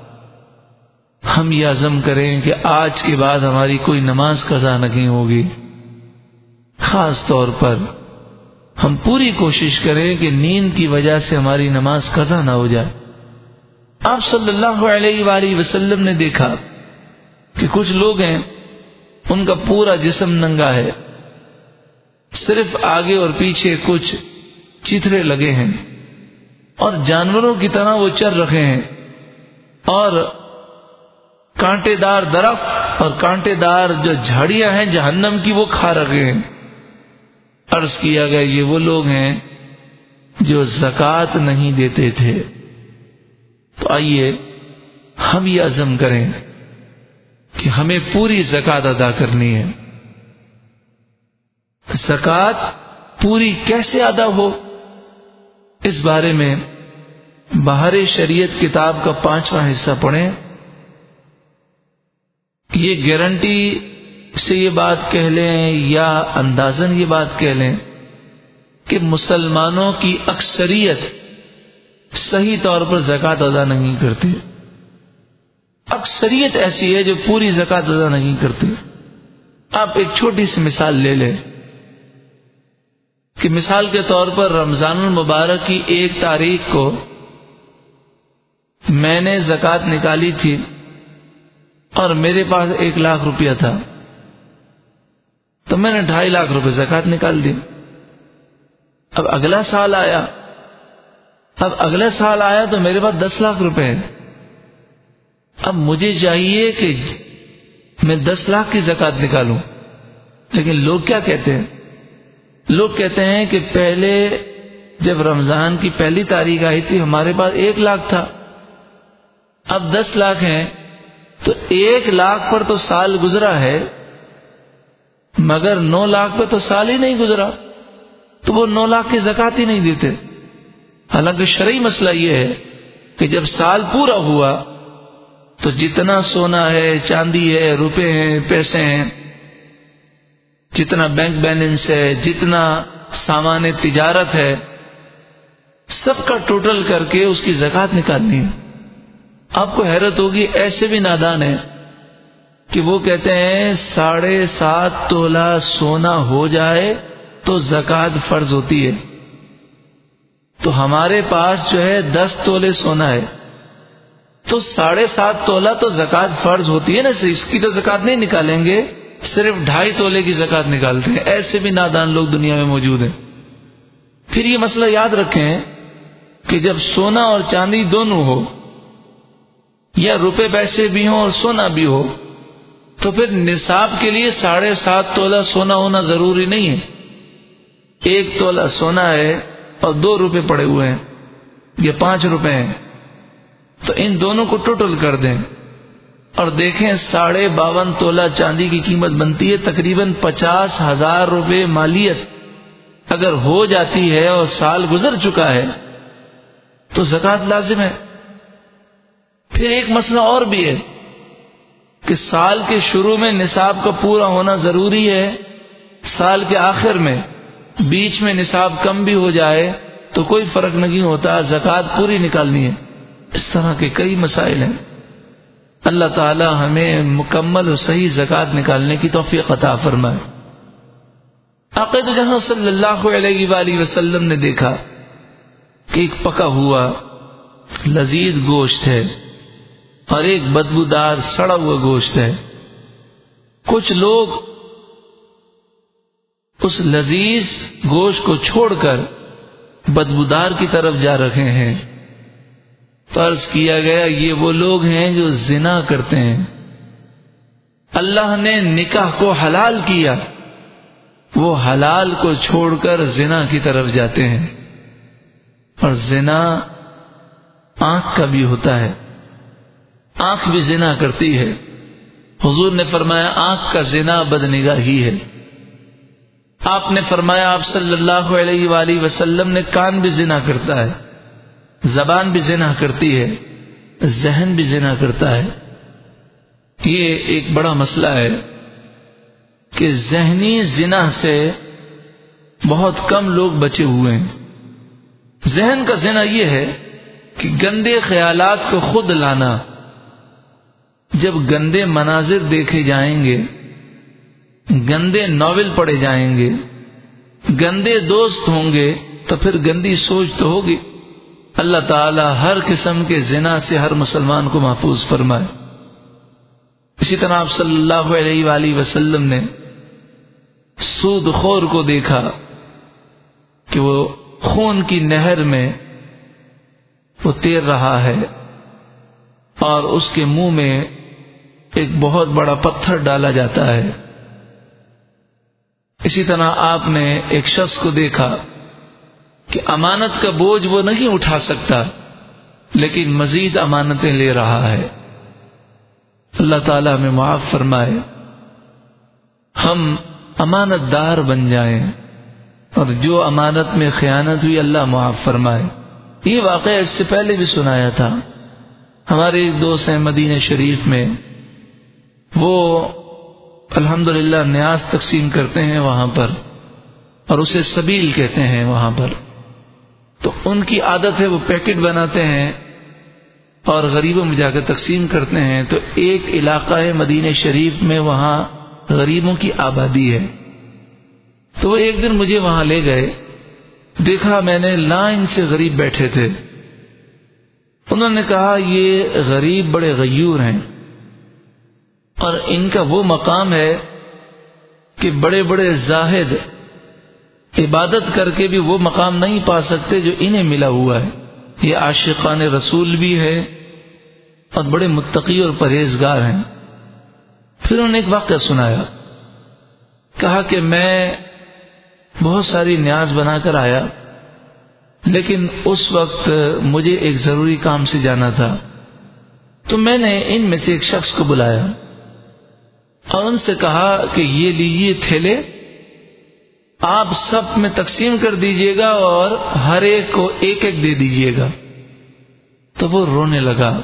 ہم یہ عزم کریں کہ آج کے بعد ہماری کوئی نماز قضا نہیں ہوگی۔ خاص طور پر ہم پوری کوشش کریں کہ نیند کی وجہ سے ہماری نماز قضا نہ ہو جائے۔ آپ صلی اللہ علیہ وآلہ وسلم نے دیکھا کہ کچھ لوگ ہیں، ان کا پورا جسم ننگا ہے۔ صرف آگے اور پیچھے کچھ چترے لگے ہیں اور جانوروں کی طرح وہ چل رہے ہیں۔ اور کانٹے دار درخت اور کانٹے دار جو جھاڑیاں ہیں جہنم کی وہ کھا رہے ہیں۔ عرض کیا گیا، یہ وہ لوگ ہیں جو زکات نہیں دیتے تھے۔ تو آئیے ہم یہ عزم کریں کہ ہمیں پوری زکات ادا کرنی ہے۔ زکات پوری کیسے ادا ہو؟ اس بارے میں باہر شریعت کتاب کا پانچواں حصہ پڑھیں۔ یہ گارنٹی سے یہ بات کہہ لیں یا اندازن یہ بات کہہ لیں کہ مسلمانوں کی اکثریت صحیح طور پر زکوٰۃ ادا نہیں کرتی۔ اکثریت ایسی ہے جو پوری زکوٰۃ ادا نہیں کرتی۔ آپ ایک چھوٹی سی مثال لے لیں کہ مثال کے طور پر رمضان المبارک کی ایک تاریخ کو میں نے زکوٰۃ نکالی تھی۔ اور میرے پاس ایک لاکھ روپیہ تھا۔ تو میں نے ڈھائی لاکھ روپے زکات نکال دی۔ اب اگلا سال آیا۔ اب اگلے سال آیا تو میرے پاس دس لاکھ روپے ہیں۔ اب مجھے چاہیے کہ میں دس لاکھ کی زکات نکالوں۔ لیکن لوگ کیا کہتے ہیں؟ لوگ کہتے ہیں کہ پہلے جب رمضان کی پہلی تاریخ آئی تھی، ہمارے پاس ایک لاکھ تھا۔ اب دس لاکھ ہیں۔ تو ایک لاکھ پر تو سال گزرا ہے، مگر نو لاکھ پہ تو سال ہی نہیں گزرا۔ تو وہ نو لاکھ کی زکات ہی نہیں دیتے۔ حالانکہ شرعی مسئلہ یہ ہے کہ جب سال پورا ہوا، تو جتنا سونا ہے، چاندی ہے، روپے ہیں، پیسے ہیں، جتنا بینک بیلنس ہے، جتنا سامان تجارت ہے، سب کا ٹوٹل کر کے اس کی زکات نکالنی ہے۔ آپ کو حیرت ہوگی، ایسے بھی نادان ہے کہ وہ کہتے ہیں، ساڑھے سات تولہ سونا ہو جائے تو زکات فرض ہوتی ہے۔ تو ہمارے پاس جو ہے دس تولے سونا ہے۔ تو ساڑھے سات تولہ تو زکات فرض ہوتی ہے نا، اس کی تو زکات نہیں نکالیں گے، صرف ڈھائی تولے کی زکات نکالتے ہیں۔ ایسے بھی نادان لوگ دنیا میں موجود ہیں۔ پھر یہ مسئلہ یاد رکھیں کہ جب سونا اور چاندی دونوں ہو یا روپے پیسے بھی ہوں اور سونا بھی ہو، تو پھر نصاب کے لیے ساڑھے سات تولہ سونا ہونا ضروری نہیں ہے۔ ایک تولہ سونا ہے اور دو روپے پڑے ہوئے ہیں یا پانچ روپے ہیں۔ تو ان دونوں کو ٹوٹل کر دیں۔ اور دیکھیں ساڑھے باون تولہ چاندی کی قیمت بنتی ہے، تقریباً پچاس ہزار روپے مالیت اگر ہو جاتی ہے اور سال گزر چکا ہے، تو زکات لازم ہے۔ پھر ایک مسئلہ اور بھی ہے کہ سال کے شروع میں نصاب کا پورا ہونا ضروری ہے، سال کے آخر میں بیچ میں نصاب کم بھی ہو جائے تو کوئی فرق نہیں ہوتا زکات پوری نکالنی ہے۔ اس طرح کے کئی مسائل ہیں۔ اللہ تعالی ہمیں مکمل اور صحیح زکات نکالنے کی توفیق عطا فرمائے۔ عقید جہاں صلی اللہ علیہ وآلہ وسلم نے دیکھا کہ ایک پکا ہوا لذیذ گوشت ہے۔ اور ایک بدبودار سڑا ہوا گوشت ہے۔ کچھ لوگ اس لذیذ گوشت کو چھوڑ کر بدبودار کی طرف جا رکھے ہیں۔ فرض کیا گیا، یہ وہ لوگ ہیں جو زنا کرتے ہیں۔ اللہ نے نکاح کو حلال کیا، وہ حلال کو چھوڑ کر زنا کی طرف جاتے ہیں۔ اور زنا آنکھ کا بھی ہوتا ہے۔ آنکھ بھی زنا کرتی ہے۔ حضور نے فرمایا، آنکھ کا زنا بدنگاہی ہے۔ آپ نے فرمایا، آپ صلی اللہ علیہ وآلہ وسلم نے کان بھی زنا کرتا ہے، زبان بھی زنا کرتی ہے، ذہن بھی زنا کرتا ہے۔ یہ ایک بڑا مسئلہ ہے کہ ذہنی زنا سے بہت کم لوگ بچے ہوئے ہیں۔ ذہن کا زنا یہ ہے کہ گندے خیالات کو خود لانا۔ جب گندے مناظر دیکھے جائیں گے، گندے ناول پڑھے جائیں گے، گندے دوست ہوں گے، تو پھر گندی سوچ تو ہوگی۔ اللہ تعالی ہر قسم کے زنا سے ہر مسلمان کو محفوظ فرمائے۔ اسی طرح آپ صلی اللہ علیہ وآلہ وسلم نے سود خور کو دیکھا کہ وہ خون کی نہر میں وہ تیر رہا ہے اور اس کے منہ میں ایک بہت بڑا پتھر ڈالا جاتا ہے۔ اسی طرح آپ نے ایک شخص کو دیکھا کہ امانت کا بوجھ وہ نہیں اٹھا سکتا، لیکن مزید امانتیں لے رہا ہے۔ اللہ تعالیٰ میں معاف فرمائے۔ ہم امانت دار بن جائیں اور جو امانت میں خیانت ہوئی اللہ معاف فرمائے۔ یہ واقعہ اس سے پہلے بھی سنایا تھا۔ ہمارے ایک دوست ہیں مدینہ شریف میں۔ وہ الحمد للہ نیاز تقسیم کرتے ہیں وہاں پر اور اسے سبیل کہتے ہیں وہاں پر تو ان کی عادت ہے وہ پیکٹ بناتے ہیں اور غریبوں میں جا کر تقسیم کرتے ہیں تو ایک علاقہ ہے مدینہ شریف میں وہاں غریبوں کی آبادی ہے تو وہ ایک دن مجھے وہاں لے گئے، دیکھا میں نے لائن سے غریب بیٹھے تھے۔ انہوں نے کہا یہ غریب بڑے غیور ہیں۔ اور ان کا وہ مقام ہے کہ بڑے بڑے زاہد عبادت کر کے بھی وہ مقام نہیں پا سکتے جو انہیں ملا ہوا ہے۔ یہ عاشقان رسول بھی ہے اور بڑے متقی اور پرہیزگار ہیں۔ پھر انہوں نے ایک واقعہ سنایا۔ کہا کہ میں بہت ساری نیاز بنا کر آیا، لیکن اس وقت مجھے ایک ضروری کام سے جانا تھا۔ تو میں نے ان میں سے ایک شخص کو بلایا۔ اور ان سے کہا کہ یہ لیجیے تھیلے، آپ سب میں تقسیم کر دیجیے گا اور ہر ایک کو ایک ایک دے دیجیے گا۔ تو وہ رونے لگا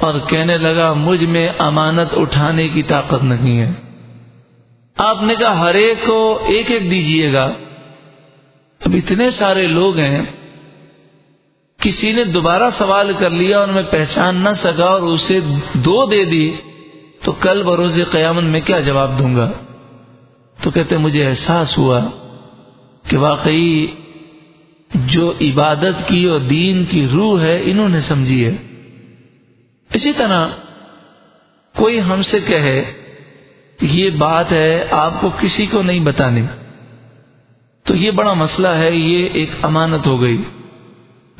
اور کہنے لگا، مجھ میں امانت اٹھانے کی طاقت نہیں ہے۔ آپ نے کہا، ہر ایک کو ایک ایک دیجیے گا۔ اب اتنے سارے لوگ ہیں، کسی نے دوبارہ سوال کر لیا اور میں پہچان نہ سکا اور اسے دو دے دی۔ تو کل بروز قیامت میں کیا جواب دوں گا؟ تو کہتے مجھے احساس ہوا کہ واقعی جو عبادت کی اور دین کی روح ہے، انہوں نے سمجھی ہے۔ اسی طرح کوئی ہم سے کہے، یہ بات ہے، آپ کو کسی کو نہیں بتانی تو یہ بڑا مسئلہ ہے، یہ ایک امانت ہو گئی۔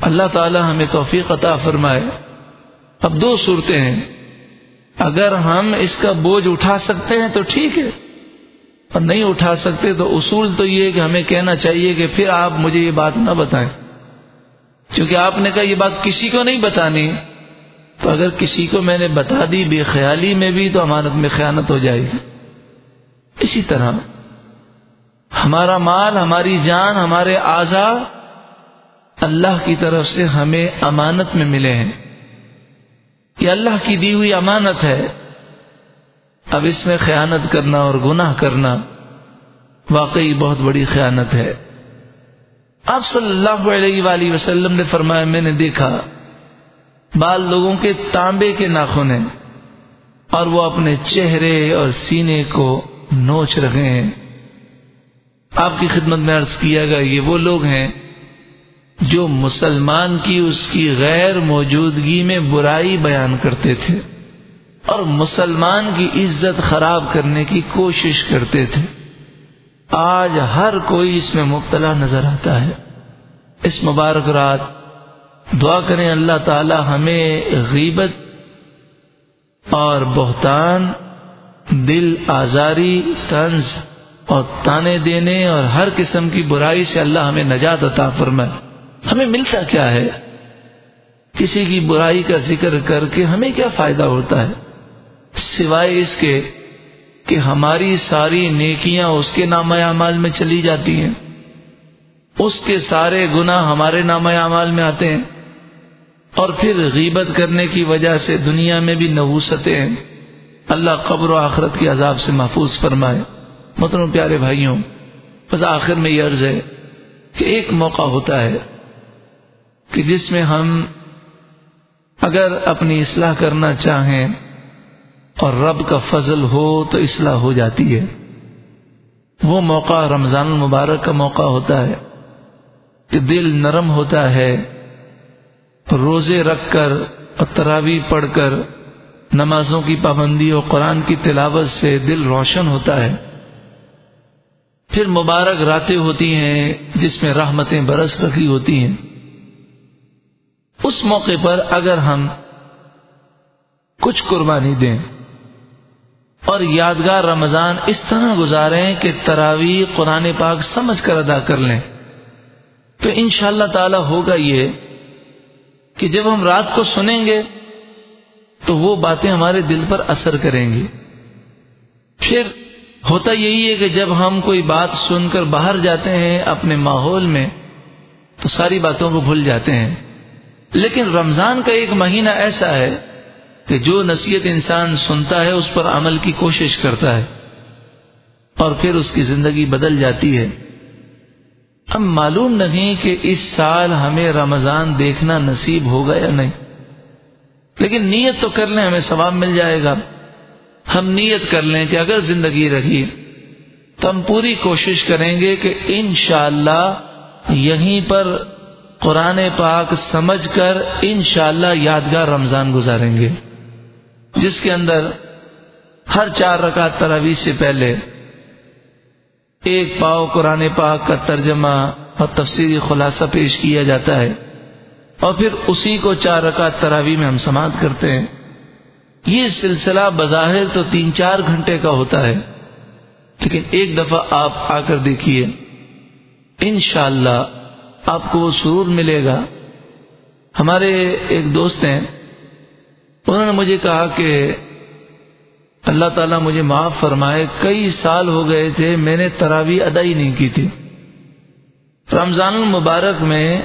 اللہ تعالی ہمیں توفیق عطا فرمائے۔ اب دو صورتیں ہیں۔ اگر ہم اس کا بوجھ اٹھا سکتے ہیں تو ٹھیک ہے اور نہیں اٹھا سکتے تو اصول تو یہ کہ ہمیں کہنا چاہیے کہ پھر آپ مجھے یہ بات نہ بتائیں۔ کیونکہ آپ نے کہا یہ بات کسی کو نہیں بتانی۔ تو اگر کسی کو میں نے بتا دی بے خیالی میں بھی تو امانت میں خیانت ہو جائے گی۔ اسی طرح ہمارا مال، ہماری جان، ہمارے اعضا اللہ کی طرف سے ہمیں امانت میں ملے ہیں۔ یہ اللہ کی دی ہوئی امانت ہے، اب اس میں خیانت کرنا اور گناہ کرنا واقعی بہت بڑی خیانت ہے۔ آپ صلی اللہ علیہ وآلہ وسلم نے فرمایا، میں نے دیکھا، بال لوگوں کے تانبے کے ناخن ہیں اور وہ اپنے چہرے اور سینے کو نوچ رہے ہیں۔ آپ کی خدمت میں عرض کیا گیا، یہ وہ لوگ ہیں جو مسلمان کی اس کی غیر موجودگی میں برائی بیان کرتے تھے اور مسلمان کی عزت خراب کرنے کی کوشش کرتے تھے۔ آج ہر کوئی اس میں مبتلا نظر آتا ہے۔ اس مبارک رات دعا کریں اللہ تعالی ہمیں غیبت اور بہتان، دل آزاری، طنز اور تانے دینے اور ہر قسم کی برائی سے اللہ ہمیں نجات عطا فرمائے۔ ہمیں ملتا کیا ہے؟ کسی کی برائی کا ذکر کر کے ہمیں کیا فائدہ ہوتا ہے؟ سوائے اس کے کہ ہماری ساری نیکیاں اس کے نام اعمال میں چلی جاتی ہیں۔ اس کے سارے گناہ ہمارے نام اعمال میں آتے ہیں۔ اور پھر غیبت کرنے کی وجہ سے دنیا میں بھی نووستے ہیں۔ اللہ قبر و آخرت کے عذاب سے محفوظ فرمائے۔ مطلب پیارے بھائیوں، بس آخر میں یہ عرض ہے کہ ایک موقع ہوتا ہے کہ جس میں ہم اگر اپنی اصلاح کرنا چاہیں اور رب کا فضل ہو تو اصلاح ہو جاتی ہے۔ وہ موقع رمضان المبارک کا موقع ہوتا ہے کہ دل نرم ہوتا ہے، روزے رکھ کر اور تراوی پڑھ کر نمازوں کی پابندی اور قرآن کی تلاوت سے دل روشن ہوتا ہے۔ پھر مبارک راتیں ہوتی ہیں جس میں رحمتیں برس رکھی ہوتی ہیں۔ اس موقع پر اگر ہم کچھ قربانی دیں اور یادگار رمضان اس طرح گزاریں کہ تراوی قرآن پاک سمجھ کر ادا کر لیں، تو ان شاء اللہ تعالی ہوگا یہ کہ جب ہم رات کو سنیں گے تو وہ باتیں ہمارے دل پر اثر کریں گی۔ پھر ہوتا یہی ہے کہ جب ہم کوئی بات سن کر باہر جاتے ہیں اپنے ماحول میں تو ساری باتوں کو بھول جاتے ہیں۔ لیکن رمضان کا ایک مہینہ ایسا ہے کہ جو نصیحت انسان سنتا ہے، اس پر عمل کی کوشش کرتا ہے اور پھر اس کی زندگی بدل جاتی ہے۔ اب معلوم نہیں کہ اس سال ہمیں رمضان دیکھنا نصیب ہوگا یا نہیں۔ لیکن نیت تو کر لیں، ہمیں ثواب مل جائے گا۔ ہم نیت کر لیں کہ اگر زندگی رہی تو ہم پوری کوشش کریں گے کہ انشاءاللہ اللہ یہیں پر قرآن پاک سمجھ کر انشاءاللہ یادگار رمضان گزاریں گے۔ جس کے اندر ہر چار رکعت تراویح سے پہلے ایک پاؤ قرآن پاک کا ترجمہ اور تفصیلی خلاصہ پیش کیا جاتا ہے اور پھر اسی کو چار رکعت تراوی میں ہم سماعت کرتے ہیں۔ یہ سلسلہ بظاہر تو تین چار گھنٹے کا ہوتا ہے، لیکن ایک دفعہ آپ آ کر دیکھیے۔ انشاءاللہ اللہ آپ کو وہ سرور ملے گا۔ ہمارے ایک دوست ہیں، انہوں نے مجھے کہا کہ اللہ تعالیٰ مجھے معاف فرمائے، کئی سال ہو گئے تھے، میں نے تراوی ادا ہی نہیں کی تھی۔ رمضان المبارک میں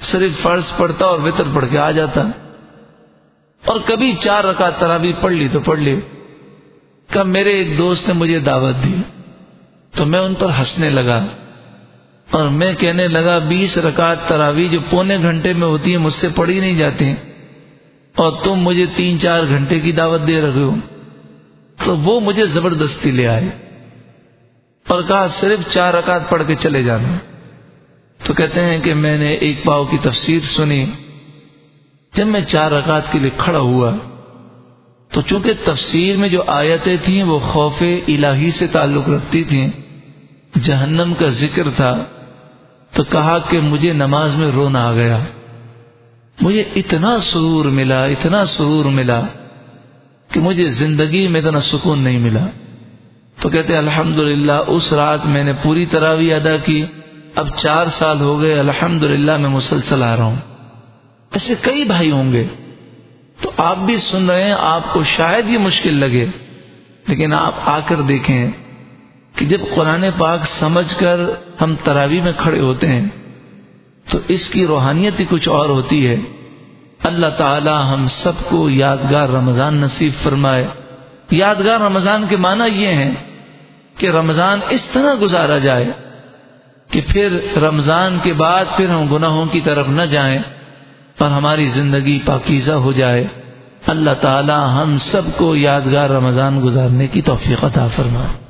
صرف فرض پڑھتا اور وطر پڑھ کے آ جاتا۔ اور کبھی چار رکعت تراوی پڑھ لی تو پڑھ لی۔ کب میرے ایک دوست نے مجھے دعوت دی، تو میں ان پر ہنسنے لگا۔ اور میں کہنے لگا، بیس رکعت تراوی جو پونے گھنٹے میں ہوتی ہیں، مجھ سے پڑھی نہیں جاتی اور تم مجھے تین چار گھنٹے کی دعوت دے رہے ہو۔ تو وہ مجھے زبردستی لے آئے۔ اور کہا، صرف چار رکعت پڑھ کے چلے جانا۔ تو کہتے ہیں کہ میں نے ایک پاؤ کی تفسیر سنی۔ جب میں چار رکعت کے لیے کھڑا ہوا، تو چونکہ تفسیر میں جو آیتیں تھیں، وہ خوف الہی سے تعلق رکھتی تھیں۔ جہنم کا ذکر تھا۔ تو کہا کہ مجھے نماز میں رونا آ گیا۔ مجھے اتنا سرور ملا، اتنا سرور ملا کہ مجھے زندگی میں اتنا سکون نہیں ملا۔ تو کہتے الحمد اس رات میں نے پوری تراوی ادا کی۔ اب چار سال ہو گئے الحمد میں مسلسل آ رہا ہوں۔ ایسے کئی بھائی ہوں گے۔ تو آپ بھی سن رہے ہیں، آپ کو شاید یہ مشکل لگے، لیکن آپ آ کر دیکھیں۔ کہ جب قرآن پاک سمجھ کر ہم تراوی میں کھڑے ہوتے ہیں، تو اس کی روحانیت ہی کچھ اور ہوتی ہے۔ اللہ تعالی ہم سب کو یادگار رمضان نصیب فرمائے۔ یادگار رمضان کے معنی یہ ہیں کہ رمضان اس طرح گزارا جائے کہ پھر رمضان کے بعد پھر ہم گناہوں کی طرف نہ جائیں اور ہماری زندگی پاکیزہ ہو جائے۔ اللہ تعالی ہم سب کو یادگار رمضان گزارنے کی توفیق عطا فرمائے۔